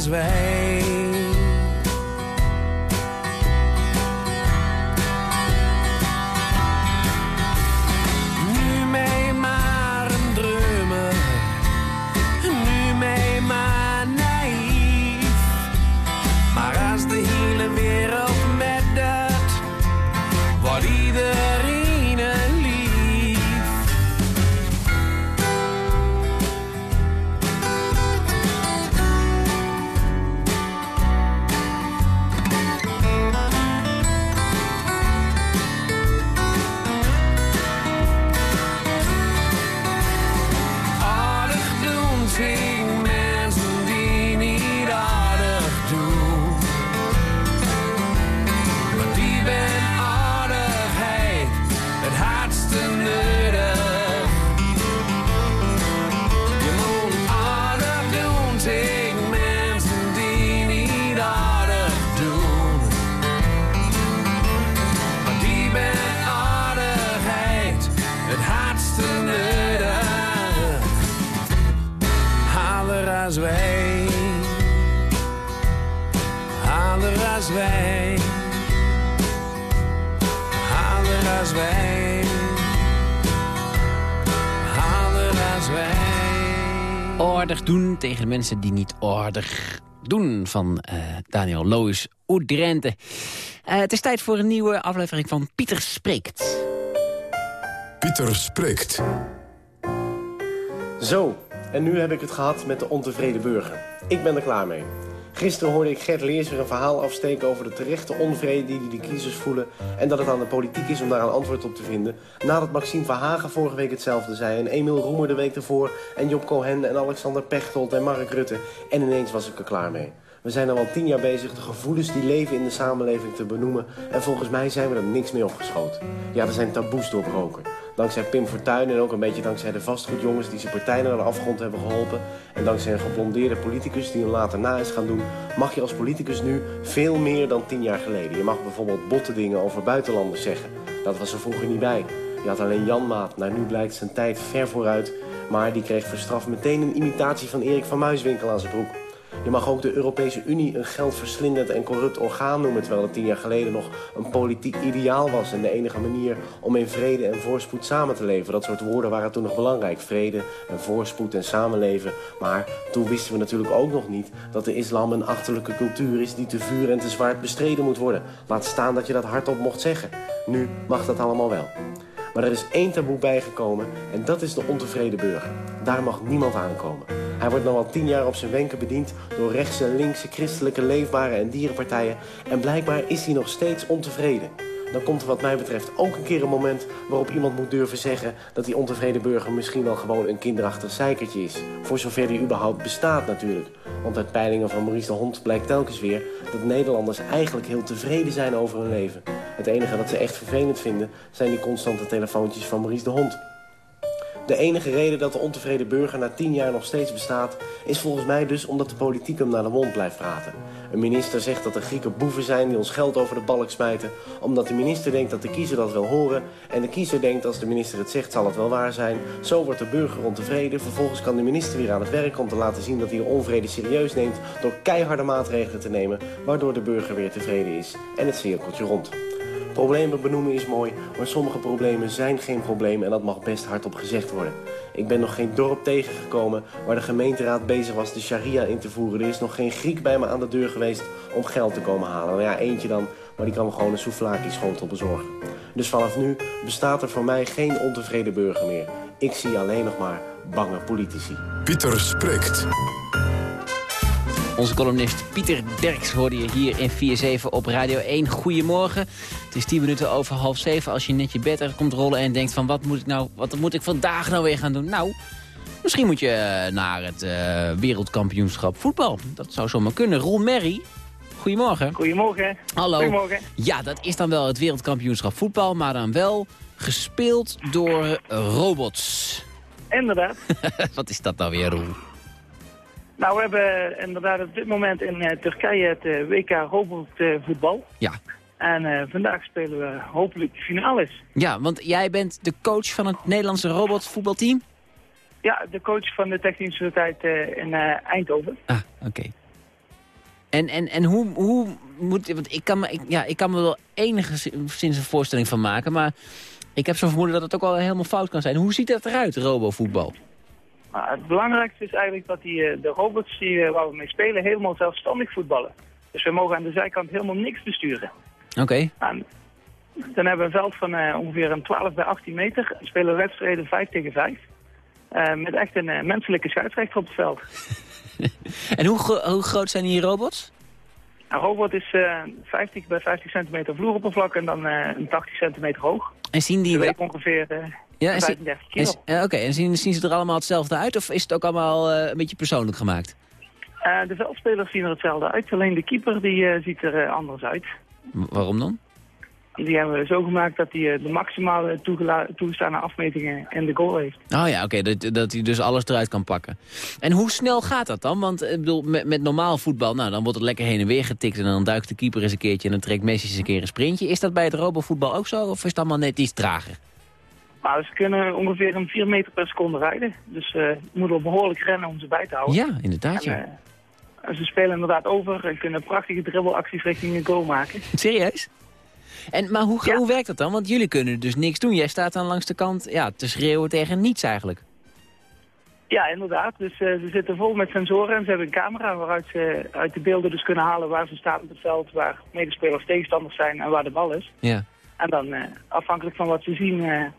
Haal er mensen die niet
ordig doen van eh, Daniel Lois Oedrente. Eh het is tijd voor een nieuwe aflevering van Pieter Spreekt.
Pieter spreekt.
Zo, en nu heb ik het gehad met de ontevreden burger. Ik ben er klaar mee. Gisteren hoorde ik Gert Leers weer een verhaal afsteken over de terechte onvrede die de kiezers voelen... en dat het aan de politiek is om daar een antwoord op te vinden. Nadat Maxime Verhagen vorige week hetzelfde zei... en Emiel Roemer de week ervoor... en Job Cohen en Alexander Pechtold en Mark Rutte. En ineens was ik er klaar mee. We zijn al wel tien jaar bezig de gevoelens die leven in de samenleving te benoemen... en volgens mij zijn we er niks mee opgeschoten. Ja, er zijn taboes doorbroken. Dankzij Pim Fortuyn en ook een beetje dankzij de vastgoedjongens... die zijn partij naar de afgrond hebben geholpen... en dankzij een geblondeerde politicus die hem later na is gaan doen... mag je als politicus nu veel meer dan tien jaar geleden. Je mag bijvoorbeeld botte dingen over buitenlanders zeggen. Dat was er vroeger niet bij. Je had alleen Janmaat. Nou, nu blijkt zijn tijd ver vooruit... maar die kreeg voor straf meteen een imitatie van Erik van Muiswinkel aan zijn broek. Je mag ook de Europese Unie een geldverslindend en corrupt orgaan noemen... terwijl het tien jaar geleden nog een politiek ideaal was... en de enige manier om in vrede en voorspoed samen te leven. Dat soort woorden waren toen nog belangrijk. Vrede en voorspoed en samenleven. Maar toen wisten we natuurlijk ook nog niet... dat de islam een achterlijke cultuur is die te vuur en te zwaard bestreden moet worden. Laat staan dat je dat hardop mocht zeggen. Nu mag dat allemaal wel. Maar er is één taboe bijgekomen en dat is de ontevreden burger. Daar mag niemand aankomen. Hij wordt nu al tien jaar op zijn wenken bediend door rechtse, linkse, christelijke, leefbare en dierenpartijen. En blijkbaar is hij nog steeds ontevreden. Dan komt er wat mij betreft ook een keer een moment waarop iemand moet durven zeggen dat die ontevreden burger misschien wel gewoon een kinderachtig zeikertje is. Voor zover die überhaupt bestaat natuurlijk. Want uit peilingen van Maurice de Hond blijkt telkens weer dat Nederlanders eigenlijk heel tevreden zijn over hun leven. Het enige dat ze echt vervelend vinden zijn die constante telefoontjes van Maurice de Hond. De enige reden dat de ontevreden burger na tien jaar nog steeds bestaat... is volgens mij dus omdat de politiek hem naar de mond blijft praten. Een minister zegt dat de Grieken boeven zijn die ons geld over de balk smijten... omdat de minister denkt dat de kiezer dat wil horen... en de kiezer denkt als de minister het zegt zal het wel waar zijn. Zo wordt de burger ontevreden. Vervolgens kan de minister weer aan het werk om te laten zien dat hij de onvrede serieus neemt... door keiharde maatregelen te nemen, waardoor de burger weer tevreden is. En het cirkeltje rond. Problemen benoemen is mooi, maar sommige problemen zijn geen probleem en dat mag best hardop gezegd worden. Ik ben nog geen dorp tegengekomen waar de gemeenteraad bezig was de sharia in te voeren. Er is nog geen Griek bij me aan de deur geweest om geld te komen halen. Nou ja, eentje dan, maar die kan me gewoon een souvlaki schotel bezorgen. Dus vanaf nu bestaat er voor mij geen ontevreden burger meer. Ik zie alleen nog maar bange politici.
Pieter spreekt.
Onze columnist Pieter Derks hoorde je hier in 4-7 op Radio 1. Goedemorgen. Het is 10 minuten over half 7 als je net je bed uit komt rollen en denkt van wat moet ik nou, wat moet ik vandaag nou weer gaan doen? Nou, misschien moet je eh, naar het eh, wereldkampioenschap voetbal. Dat zou zomaar kunnen. Roel Merry, goedemorgen.
Goedemorgen.
Hallo.
Goedemorgen.
Ja, dat is dan wel het wereldkampioenschap voetbal, maar dan wel gespeeld door robots.
Inderdaad.
wat is dat nou weer, Roel?
Nou, we hebben inderdaad op dit moment in uh, Turkije het uh, WK robotvoetbal.
Ja.
En uh, vandaag spelen we hopelijk de finales.
Ja, want jij bent de coach van het Nederlandse robotvoetbalteam?
Ja, de coach van de Technische Universiteit in Eindhoven.
Ah, oké. Okay. En, en, en hoe, hoe moet... Want ik kan, me, ik, ja, ik kan me wel enigszins een voorstelling van maken, maar... Ik heb zo'n vermoeden dat het ook wel helemaal fout kan zijn. Hoe ziet dat eruit, robovoetbal?
Maar het belangrijkste is eigenlijk dat die, de robots die, waar we mee spelen helemaal zelfstandig voetballen. Dus we mogen aan de zijkant helemaal niks besturen.
Oké. Okay.
Dan hebben we een veld van uh, ongeveer een 12 bij 18 meter. We spelen wedstrijden 5 tegen 5. Uh, met echt een uh, menselijke scheidsrechter op het veld.
en hoe, hoe, groot zijn die robots?
Een robot is 50 bij 50 centimeter vloeroppervlak en dan een 80 centimeter hoog.
En zien die...
Dat ongeveer... Ja, en 35 kilo.
Oké, okay. en zien, zien ze er allemaal hetzelfde uit of is het ook allemaal uh, een beetje persoonlijk gemaakt?
Uh, de veldspelers zien er hetzelfde uit, alleen de keeper die, uh, ziet er anders uit.
W waarom dan?
Die hebben we zo gemaakt dat hij de maximale toegestane afmetingen in de goal heeft.
Oh ja, oké, okay, dat, dat hij dus alles eruit kan pakken. En hoe snel gaat dat dan? Want ik bedoel, met, met normaal voetbal, nou, dan wordt het lekker heen en weer getikt... en dan duikt de keeper eens een keertje en dan trekt Messi eens een keer een sprintje. Is dat bij het robovoetbal ook zo, of is het allemaal net iets trager?
Nou, ze kunnen ongeveer een 4 meter per seconde rijden. Dus uh, je moet wel behoorlijk rennen om ze bij te houden.
Ja, inderdaad, ja.
En, uh, ze spelen inderdaad over en kunnen prachtige dribbelacties richting een goal maken.
Serieus? En, maar hoe, ja. hoe werkt dat dan? Want jullie kunnen dus niks doen. Jij staat dan langs de kant ja, te schreeuwen tegen niets eigenlijk.
Ja, inderdaad. Dus uh, ze zitten vol met sensoren en ze hebben een camera waaruit ze uit de beelden dus kunnen halen waar ze staan op het veld, waar medespelers tegenstanders zijn en waar de bal is.
Ja.
En dan afhankelijk van wat ze zien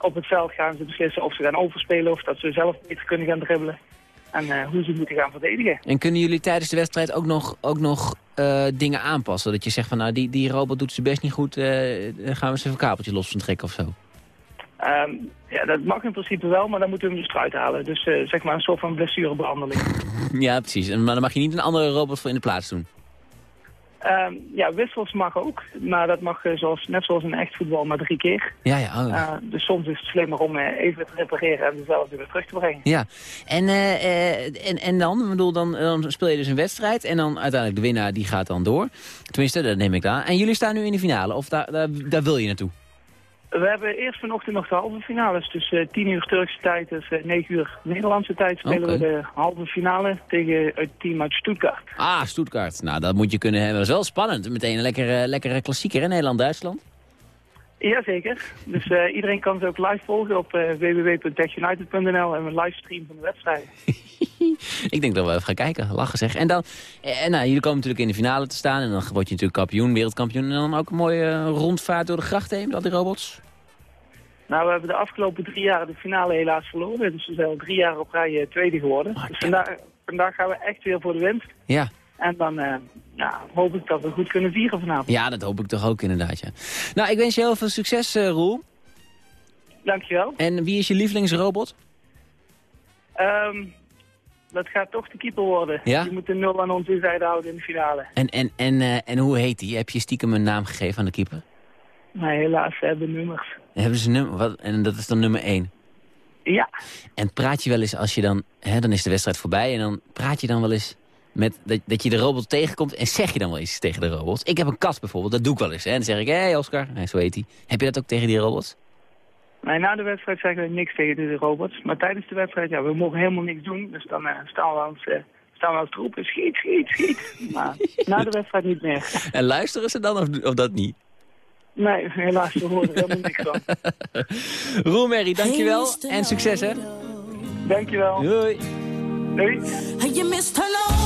op het veld gaan ze beslissen of ze gaan overspelen of dat ze zelf beter kunnen gaan dribbelen. En uh, hoe ze moeten gaan verdedigen.
En kunnen jullie tijdens de wedstrijd ook nog, ook nog uh, dingen aanpassen? Dat je zegt van nou die, die robot doet ze best niet goed, uh, dan gaan we ze een kabeltje los van trekken of zo?
Um, ja, dat mag in principe wel, maar dan moeten we hem dus eruit halen. Dus zeg maar een soort van blessurebehandeling.
ja, precies. Maar dan mag je niet een andere robot voor in de plaats doen.
Um, ja, wissels mag ook, maar dat mag uh, zoals, net zoals in echt voetbal maar drie keer.
Ja, ja. Oh.
Uh, dus soms is het slimmer om uh, even te repareren en dezelfde weer terug te brengen.
Ja, en, en, en dan, ik bedoel, dan, dan speel je dus een wedstrijd en dan uiteindelijk de winnaar die gaat dan door. Tenminste, dat neem ik aan. En jullie staan nu in de finale, of daar, daar, daar wil je naartoe?
We hebben eerst vanochtend nog de halve finales. Dus uh, 10 uur Turkse tijd, dus uh, 9 uur Nederlandse tijd spelen okay. we de halve finale tegen het team uit Stuttgart.
Ah, Stuttgart. Nou, dat moet je kunnen hebben. Dat is wel spannend. Meteen een lekkere, lekkere klassieker in Nederland-Duitsland.
Jazeker. Dus uh, iedereen kan ze ook live volgen op uh, www.techunited.nl en een livestream van de wedstrijd.
Ik denk dat we even gaan kijken. Lachen zeg. En dan, en, nou, jullie komen natuurlijk in de finale te staan en dan word je natuurlijk kampioen, wereldkampioen. En dan ook een mooie rondvaart door de gracht heen met al die robots.
Nou, we hebben de afgelopen drie jaar de finale helaas verloren. Dus we zijn al drie jaar op rij tweede geworden. Oh, dus vandaag, vandaag gaan we echt weer voor de winst.
Ja.
En dan ja, hoop ik dat we goed kunnen vieren vanavond.
Ja, dat hoop ik toch ook inderdaad, ja. Nou, ik wens je heel veel succes, uh, Roel.
Dankjewel.
En wie is je lievelingsrobot?
Um, dat gaat toch de keeper worden.
Ja?
Die moet de nul aan onze zijde houden in de finale.
En, en, en, uh, en hoe heet die? Heb je stiekem een naam gegeven aan de keeper?
Nee, helaas, ze hebben nummers.
Hebben ze nummer? Wat? En dat is dan nummer 1?
Ja.
En praat je wel eens als je dan... Hè, dan is de wedstrijd voorbij en dan praat je dan wel eens... Met, dat, dat je de robot tegenkomt en zeg je dan wel eens tegen de robots. Ik heb een kat bijvoorbeeld, dat doe ik wel eens. Hè. En dan zeg ik, hé hey Oscar, hey, zo heet hij. Heb je dat ook tegen die robots?
Nee, na de wedstrijd zeggen we niks tegen de robots. Maar tijdens de wedstrijd, ja, we mogen helemaal niks doen. Dus dan uh, staan we het, uh, staan we aan het roepen, schiet, schiet, schiet. Maar na de wedstrijd niet meer.
En luisteren ze dan of, of dat niet?
Nee, helaas, we horen er helemaal niks van.
Roel Merry, dankjewel en succes hè.
Dankjewel.
Doei.
Doei.
You missed her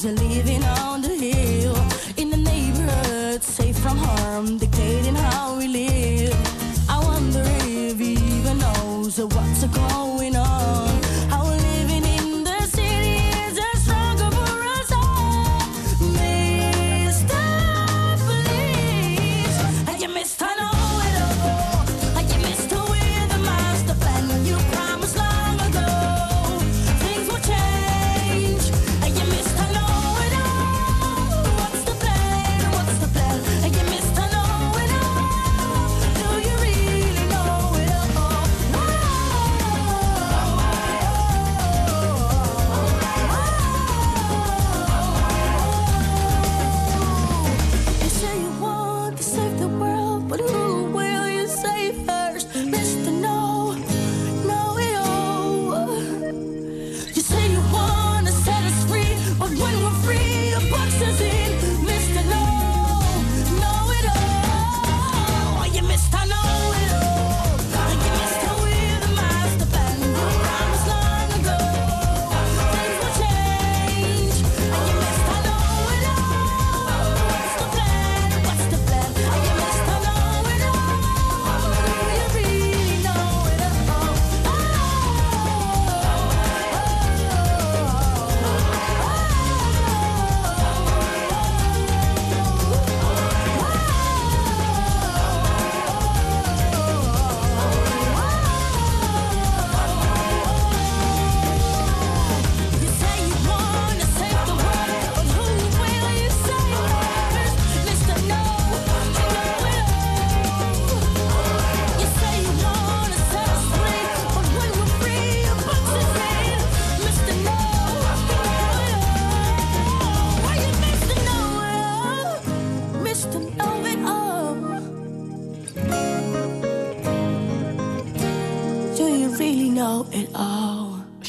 You're leaving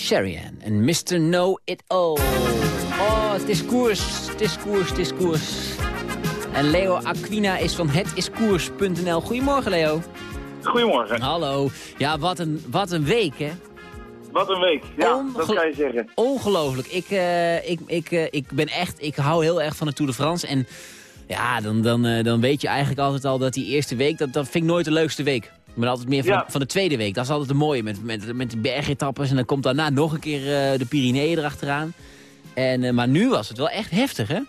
Sherry-Ann en Mr. Know It All. Oh, het is koers, het is koers, het is koers. En Leo Aquina is van hetiskoers.nl. Goedemorgen, Leo.
Goedemorgen.
Hallo. Ja, wat een, wat een week, hè?
Wat een week, ja,
Onge-
dat kan je zeggen.
Ongelooflijk. Ik, eh, ik, ik, eh, ik ben echt, ik hou heel erg van de Tour de France. En ja, dan, dan, eh, dan weet je eigenlijk altijd al dat die eerste week, dat, dat vind ik nooit de leukste week. Ik ben altijd meer van,
Ja.
van de tweede week. Dat is altijd de mooie met, met, met de bergetappes. En dan komt daarna nog een keer eh, de Pyreneeën erachteraan. En, eh, maar nu was het wel echt heftig, hè?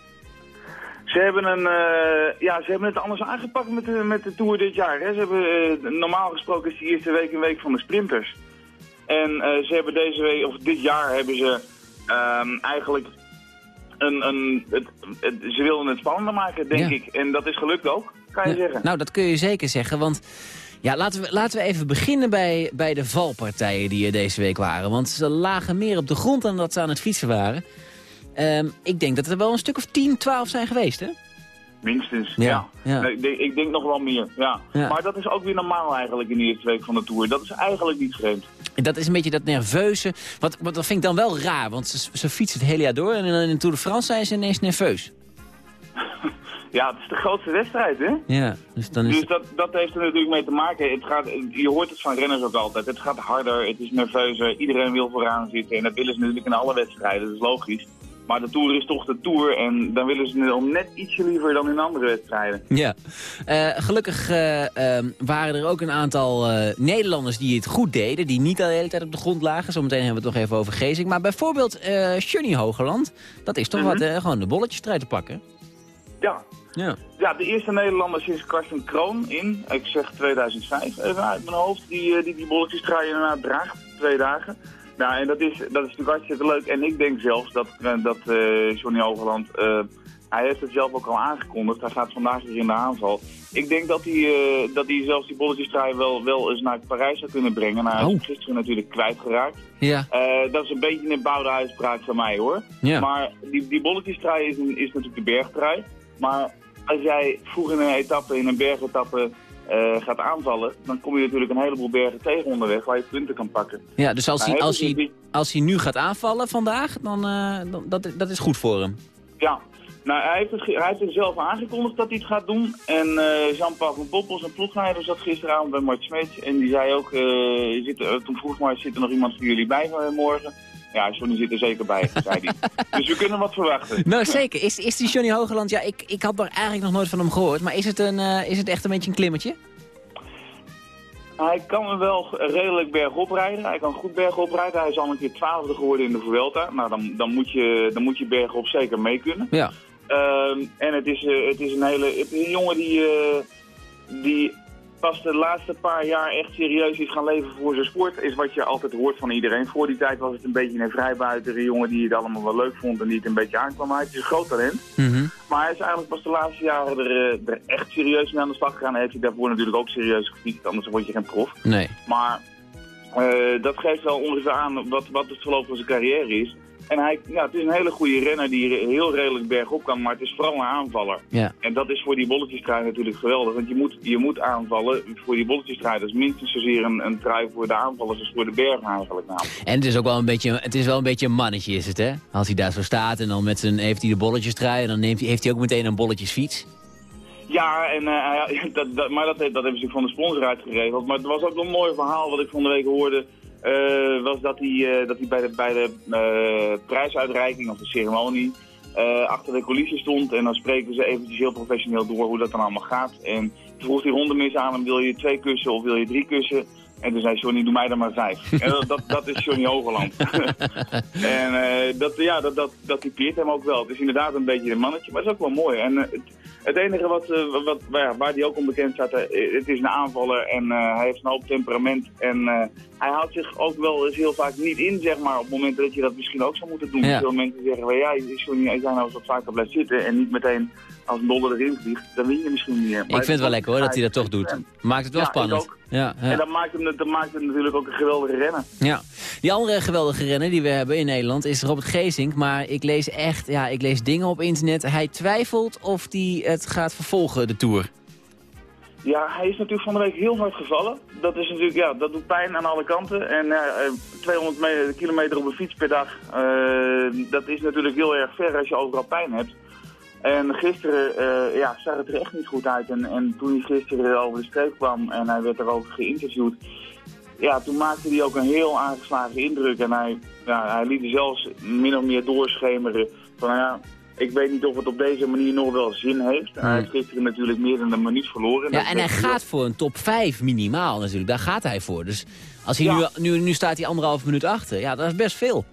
Ze hebben, een, eh, ja, ze hebben het anders aangepakt met de, met de Tour dit jaar. Hè. Ze hebben, normaal gesproken is die eerste week een week van de sprinters. En ze hebben deze week, of dit jaar hebben ze ehm, eigenlijk een, een, het, het- ze wilden het spannender maken, denk
Ja.
ik. En dat is gelukt ook, kan je zeggen.
Nou, dat kun je zeker zeggen. Want ja, laten, we, laten we even beginnen bij, bij de valpartijen die er deze week waren. Want ze lagen meer op de grond dan dat ze aan het fietsen waren. Ehm, ik denk dat er wel een stuk of 10, 12 zijn geweest, hè?
Minstens,
Ja,
ja.
ja.
Nee, ik, denk, ik denk nog wel meer, ja.
Ja.
Maar dat is ook weer normaal eigenlijk in de eerste week van de Tour. Dat is eigenlijk niet vreemd.
Dat is een beetje dat nerveuze. Wat, wat dat vind ik dan wel raar, want ze, ze fietsen het hele jaar door. En in de Tour de France zijn ze ineens nerveus.
Ja, het is de grootste wedstrijd, hè?
Ja, dus dan is
Dus dat, dat heeft er natuurlijk mee te maken. Het gaat, je hoort het van renners ook altijd. Het gaat harder, het is nerveuzer, iedereen wil vooraan zitten. En dat willen ze natuurlijk in alle wedstrijden, dat is logisch. Maar de Tour is toch de Tour en dan willen ze het al net ietsje liever dan in andere wedstrijden.
Ja, Eh, gelukkig eh, ehm, waren er ook een aantal eh, Nederlanders die het goed deden. Die niet al de hele tijd op de grond lagen. Zometeen hebben we het nog even over Gezing. Maar bijvoorbeeld eh Johnny Hogeland. Dat is toch
Mhm.
wat? Gewoon de bolletjes eruit te pakken.
Ja.
Ja.
Ja, de eerste Nederlander sinds Karsten Kroon in, ik zeg 2005, even uit mijn hoofd, die eh, die, die bolletjes trui inderdaad draagt, twee dagen. Nou, en dat is, dat is natuurlijk hartstikke leuk. En ik denk zelfs dat, eh, dat eh, Johnny Hogeland, eh, hij heeft het zelf ook al aangekondigd, hij gaat vandaag weer in de aanval. Ik denk dat hij, eh, dat hij zelfs die bolletjes trui wel, wel eens naar Parijs zou kunnen brengen. Nou, hij is
Oh.
gisteren natuurlijk kwijtgeraakt.
Ja.
Dat is een beetje een bouwde uitspraak van mij hoor.
Ja.
Maar die, die bolletjestrui is, is natuurlijk de bergtrui. Maar als jij vroeg in een etappe, in een bergetappe eh, gaat aanvallen, dan kom je natuurlijk een heleboel bergen tegen onderweg waar je punten kan pakken.
Ja, dus als
Nou,
hij, als, hij, als hij nu gaat aanvallen vandaag, dan, eh, dan dat, dat is goed voor hem.
Ja, nou, hij heeft, het, hij heeft het zelf aangekondigd dat hij het gaat doen. En eh, Jean-Paul van Poppel, zijn ploegleider, zat gisteravond bij Mart Smeets. En die zei ook, zit, toen vroeg Mart, zit er nog iemand voor jullie bij morgen? Ja, Johnny zit er zeker bij, zei hij. Dus we kunnen wat verwachten.
Nou, zeker. Is, is die Johnny Hogeland, ja, ik, ik had er eigenlijk nog nooit van hem gehoord, maar is het, een, eh, is het echt een beetje een klimmertje?
Hij kan wel redelijk bergop rijden. Hij kan goed bergop rijden. Hij is al een keer twaalfde geworden in de Vuelta. Nou, dan, dan, moet, je, dan moet je bergop zeker mee kunnen.
Ja.
Ehm, en het is, eh, het is een hele... Het is een jongen die, eh, die pas de laatste paar jaar echt serieus is gaan leven voor zijn sport. Is wat je altijd hoort van iedereen. Voor die tijd was het een beetje een vrijbuiter. Een jongen die het allemaal wel leuk vond en die het een beetje aankwam. Hij is een groot talent. Maar hij is eigenlijk pas de laatste jaren er, eh, er echt serieus mee aan de slag gegaan. Hij heeft hij daarvoor natuurlijk ook serieus gefietst, anders word je geen prof.
Nee.
Maar eh, dat geeft wel ongeveer aan wat, wat het verloop van zijn carrière is. En hij, ja, het is een hele goede renner die heel redelijk bergop kan, maar het is vooral een aanvaller.
Ja.
En dat is voor die bolletjestrui natuurlijk geweldig, want je moet, je moet aanvallen voor die bolletjestrui. Dat is minstens zozeer een, een trui voor de aanvallers als voor de bergen eigenlijk namelijk.
En het is ook wel een beetje, het is wel een beetje een mannetje is het, hè? Als hij daar zo staat en dan met zijn, heeft hij de bolletjes trui en dan neemt hij, heeft hij ook meteen een bolletjesfiets.
Ja, en, eh, dat, dat, maar dat, heeft- dat hebben ze van de sponsor uitgeregeld. Maar het was ook een mooi verhaal wat ik van de week hoorde. Eh, was dat hij, eh, dat hij bij de, bij de eh, prijsuitreiking of de ceremonie achter de coulissen stond. En dan spreken ze eventjes heel professioneel door hoe dat dan allemaal gaat. En toen vroeg die rondemis aan hem, wil je twee kussen of wil je drie kussen? En toen zei Johnny, doe mij er maar vijf. En dat, dat, dat is Johnny Hogeland. en dat, ja, dat, dat, dat typeert hem ook wel. Het is inderdaad een beetje een mannetje, maar het is ook wel mooi. En het, het enige wat, eh, wat, waar, ja, waar hij ook onbekend staat, eh, het is een aanvaller en eh, hij heeft een hoop temperament. En hij houdt zich ook wel eens heel vaak niet in, zeg maar, op momenten dat je dat misschien ook zou moeten doen.
Ja.
Veel mensen zeggen, van, ja, als jij nou eens wat vaker blijft zitten en niet meteen als een erin vliegt, dan win je misschien niet meer. Maar
ik vind het wel lekker hoor, dat hij dat toch doet. Maakt het wel
Ja,
spannend. Ja, ja.
En dat maakt, hem, dat maakt hem natuurlijk ook een geweldige renner.
Ja, die andere geweldige renner die we hebben in Nederland is Robert Geesink. Maar ik lees echt, ja, ik lees dingen op internet. Hij twijfelt of hij het gaat vervolgen, de Tour.
Ja, hij is natuurlijk van de week heel hard gevallen. Dat is natuurlijk, ja, dat doet pijn aan alle kanten. En eh, eh, 200 me- kilometer op een fiets per dag, eh, dat is natuurlijk heel erg ver als je overal pijn hebt. En gisteren eh, ja, zag het er echt niet goed uit. En, en toen hij gisteren over de streep kwam en hij werd erover geïnterviewd, ja, toen maakte hij ook een heel aangeslagen indruk. En hij, ja, hij liet er zelfs min of meer doorschemeren van, nou ja, ik weet niet of het op deze manier nog wel zin heeft. Hij heeft gisteren natuurlijk meer dan een minuut verloren.
Ja, en hij gaat voor een top 5 minimaal natuurlijk. Daar gaat hij voor. Dus als hij
Ja.
nu, nu, nu staat hij anderhalf minuut achter. Ja, dat is best veel.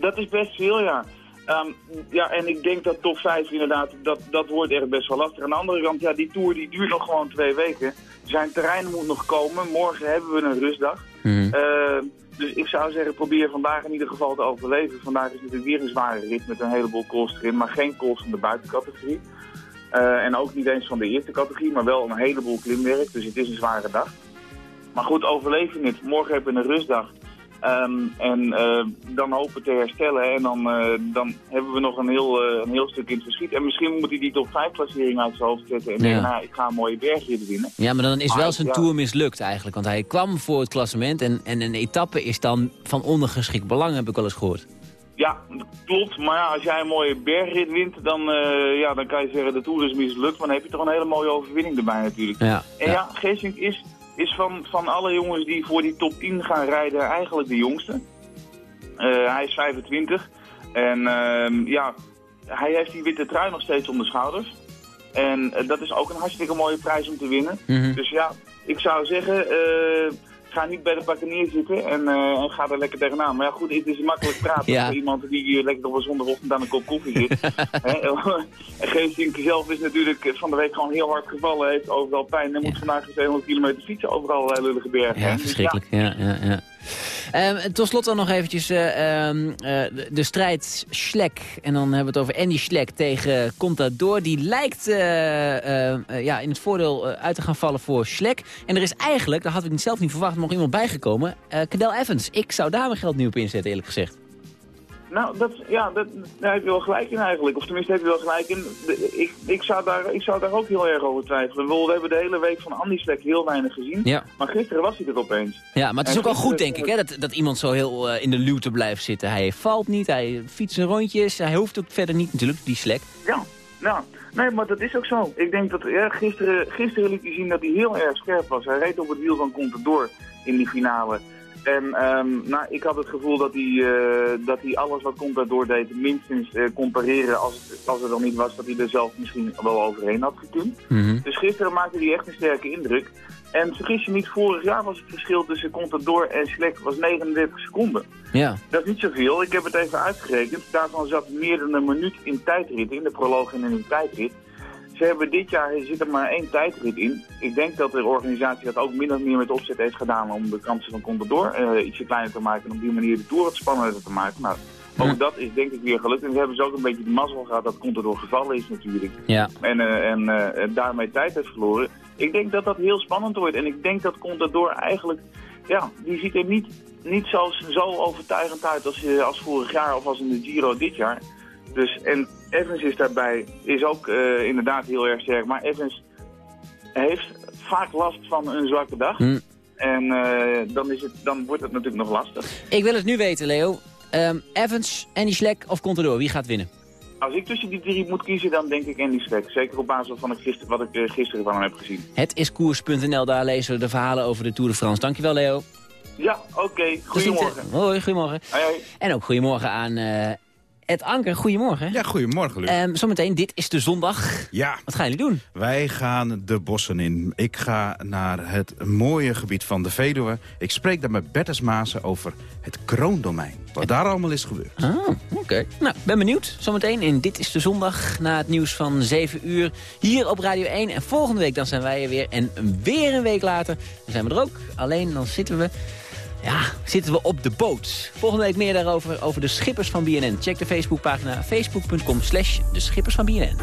Dat is best veel, ja. Ehm, ja, en ik denk dat top 5 inderdaad, dat, dat wordt echt best wel lastig. Aan de andere kant, ja, die Tour die duurt nog gewoon twee weken. Zijn terrein moet nog komen. Morgen hebben we een rustdag. Eh, dus ik zou zeggen, probeer vandaag in ieder geval te overleven. Vandaag is natuurlijk weer een zware rit met een heleboel calls erin, maar geen calls van de buitencategorie. Eh, en ook niet eens van de eerste categorie, maar wel een heleboel klimwerk. Dus het is een zware dag. Maar goed, overleven het. Morgen hebben we een rustdag. Ehm, en eh, dan hopen te herstellen. En dan, eh, dan hebben we nog een heel, eh, een heel stuk in het verschiet. En misschien moet hij die top 5 klassering uit zijn hoofd zetten. En
Ja.
nou, ik ga een mooie bergrit winnen.
Ja, maar dan is
Maar,
wel zijn
ja.
Tour mislukt eigenlijk. Want hij kwam voor het klassement en, en een etappe is dan van ondergeschikt belang, heb ik wel eens gehoord.
Ja, klopt. Maar ja, als jij een mooie bergrit wint, dan, ja, dan kan je zeggen de Tour is mislukt. Maar dan heb je toch een hele mooie overwinning erbij natuurlijk.
Ja,
En ja, Geesink is, is van, van alle jongens die voor die top 10 gaan rijden eigenlijk de jongste. Eh, hij is 25. En ehm, ja, hij heeft die witte trui nog steeds om de schouders. En eh, dat is ook een hartstikke mooie prijs om te winnen.
Mhm.
Dus ja, ik zou zeggen, eh, ga niet bij de bakken neerzitten en, eh, en ga er lekker tegenaan. Maar ja, goed, het is makkelijk praten
Ja.
voor iemand die hier lekker op een zondagochtend aan een kop koffie zit. En Geesink zelf is natuurlijk van de week gewoon heel hard gevallen, heeft overal pijn en moet vandaag 200 kilometer fietsen over allerlei lullige bergen. hè.
Ja,
Dus
verschrikkelijk. Ja, ja, ja. Ehm, tot slot dan nog eventjes eh, ehm, eh, de, strijd Schlek. En dan hebben we het over Andy Schlek tegen Contador. Die lijkt eh, ja, in het voordeel uit te gaan vallen voor Schlek. En er is eigenlijk, daar had ik zelf niet verwacht, nog iemand bijgekomen. Cadel Evans. Ik zou daar mijn geld nu op inzetten, eerlijk gezegd.
Nou, dat, ja, dat, daar heb je wel gelijk in eigenlijk. Of tenminste, heb je wel gelijk in. De- ik, ik, zou daar, ik zou daar ook heel erg over twijfelen. We hebben de hele week van Andy Slek heel weinig gezien.
Ja.
Maar gisteren was hij er opeens.
Ja, maar het is
En
ook wel goed, denk ik, hè, dat, dat iemand zo heel eh, in de luwte blijft zitten. Hij valt niet, hij fietst rondjes. Hij hoeft ook verder niet natuurlijk, die Schlek.
Ja, nou, nee, maar dat is ook zo. Ik denk dat ja, gisteren, gisteren liet hij zien dat hij heel erg scherp was. Hij reed op het wiel van Contador in die finale. En ehm, nou, ik had het gevoel dat hij, eh, dat hij alles wat Contador deed minstens eh, kon pareren als het, als het dan niet was dat hij er zelf misschien wel overheen had gekund. Dus gisteren maakte hij echt een sterke indruk. En vergis je niet, vorig jaar was het verschil tussen Contador en Schlek was 39 seconden.
Ja.
Dat is niet zoveel. Ik heb het even uitgerekend. Daarvan zat meer dan een minuut in tijdrit, in de proloog en in de tijdrit. Ze hebben dit jaar, er zit er maar één tijdrit in. Ik denk dat de organisatie dat ook min of meer met opzet heeft gedaan om de kansen van Contador eh, ietsje kleiner te maken. En op die manier de Tour wat spannender te maken. Nou, ook dat is denk ik weer gelukt. En ze hebben ze ook een beetje de mazzel gehad dat Contador gevallen is natuurlijk.
Ja.
En, eh, en eh, en daarmee tijd heeft verloren. Ik denk dat dat heel spannend wordt. En ik denk dat Contador eigenlijk, ja, die ziet er niet, niet zo, zo overtuigend uit als, als vorig jaar of als in de Giro dit jaar. Dus, en Evans is daarbij, is ook eh, inderdaad heel erg sterk. Maar Evans heeft vaak last van een zwakke dag.
Hm.
En eh, dan, is het, dan wordt het natuurlijk nog lastig.
Ik wil het nu weten, Leo. Ehm, Evans, Andy Schlek of Contador, wie gaat winnen?
Als ik tussen die drie moet kiezen, dan denk ik Andy Slek. Zeker op basis van gister, wat ik eh, gisteren van hem heb gezien.
Het is koers.nl, daar lezen we de verhalen over de Tour de France. Dankjewel, Leo.
Ja, oké. Goedemorgen.
Hoi, goedemorgen.
Hoi, hoi.
En ook goedemorgen aan Ed Anker. Goedemorgen.
Ja, goedemorgen, Luc.
Ehm, zometeen, dit is de zondag.
Ja.
Wat gaan jullie doen?
Wij gaan de bossen in. Ik ga naar het mooie gebied van de Veluwe. Ik spreek daar met Bertus Maassen over het kroondomein. Wat daar allemaal is gebeurd.
Ah, oké. Nou, ben benieuwd. Zometeen in Dit is de Zondag, na het nieuws van 7 uur, hier op Radio 1. En volgende week dan zijn wij er weer. En weer een week later dan zijn we er ook. Alleen dan zitten we... Ja, zitten we op de boot. Volgende week meer daarover, over de schippers van BNN. Check de Facebookpagina facebook.com slash de schippers van BNN.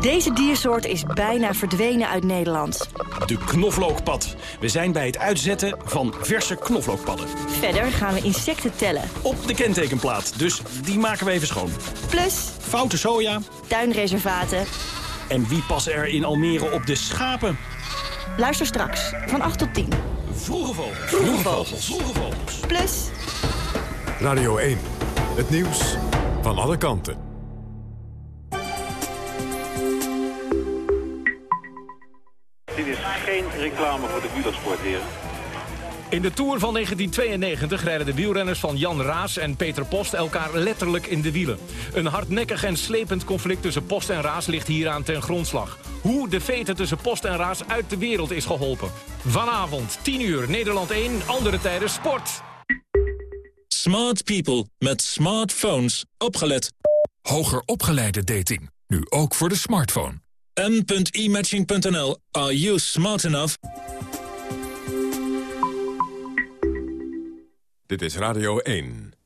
Deze diersoort is bijna verdwenen uit Nederland.
De knoflookpad. We zijn bij het uitzetten van verse knoflookpadden.
Verder gaan we insecten tellen.
Op de kentekenplaat, dus die maken we even schoon.
Plus
Foute soja.
Tuinreservaten.
En wie passen er in Almere op de schapen?
Luister straks van 8 tot 10.
Vroege vogels.
Vroege vogels.
Vroege vogels.
Plus
Radio 1. Het nieuws van alle kanten.
Dit is geen reclame voor de wielersport, heren.
In de Tour van 1992 rijden de wielrenners van Jan Raas en Peter Post elkaar letterlijk in de wielen. Een hardnekkig en slepend conflict tussen Post en Raas ligt hieraan ten grondslag. Hoe de veten tussen Post en Raas uit de wereld is geholpen. Vanavond, 10 uur, Nederland 1, andere tijden, sport.
Smart people met smartphones. Opgelet.
Hoger opgeleide dating. Nu ook voor de smartphone.
m.imatching.nl. Are you smart enough?
Dit is Radio 1.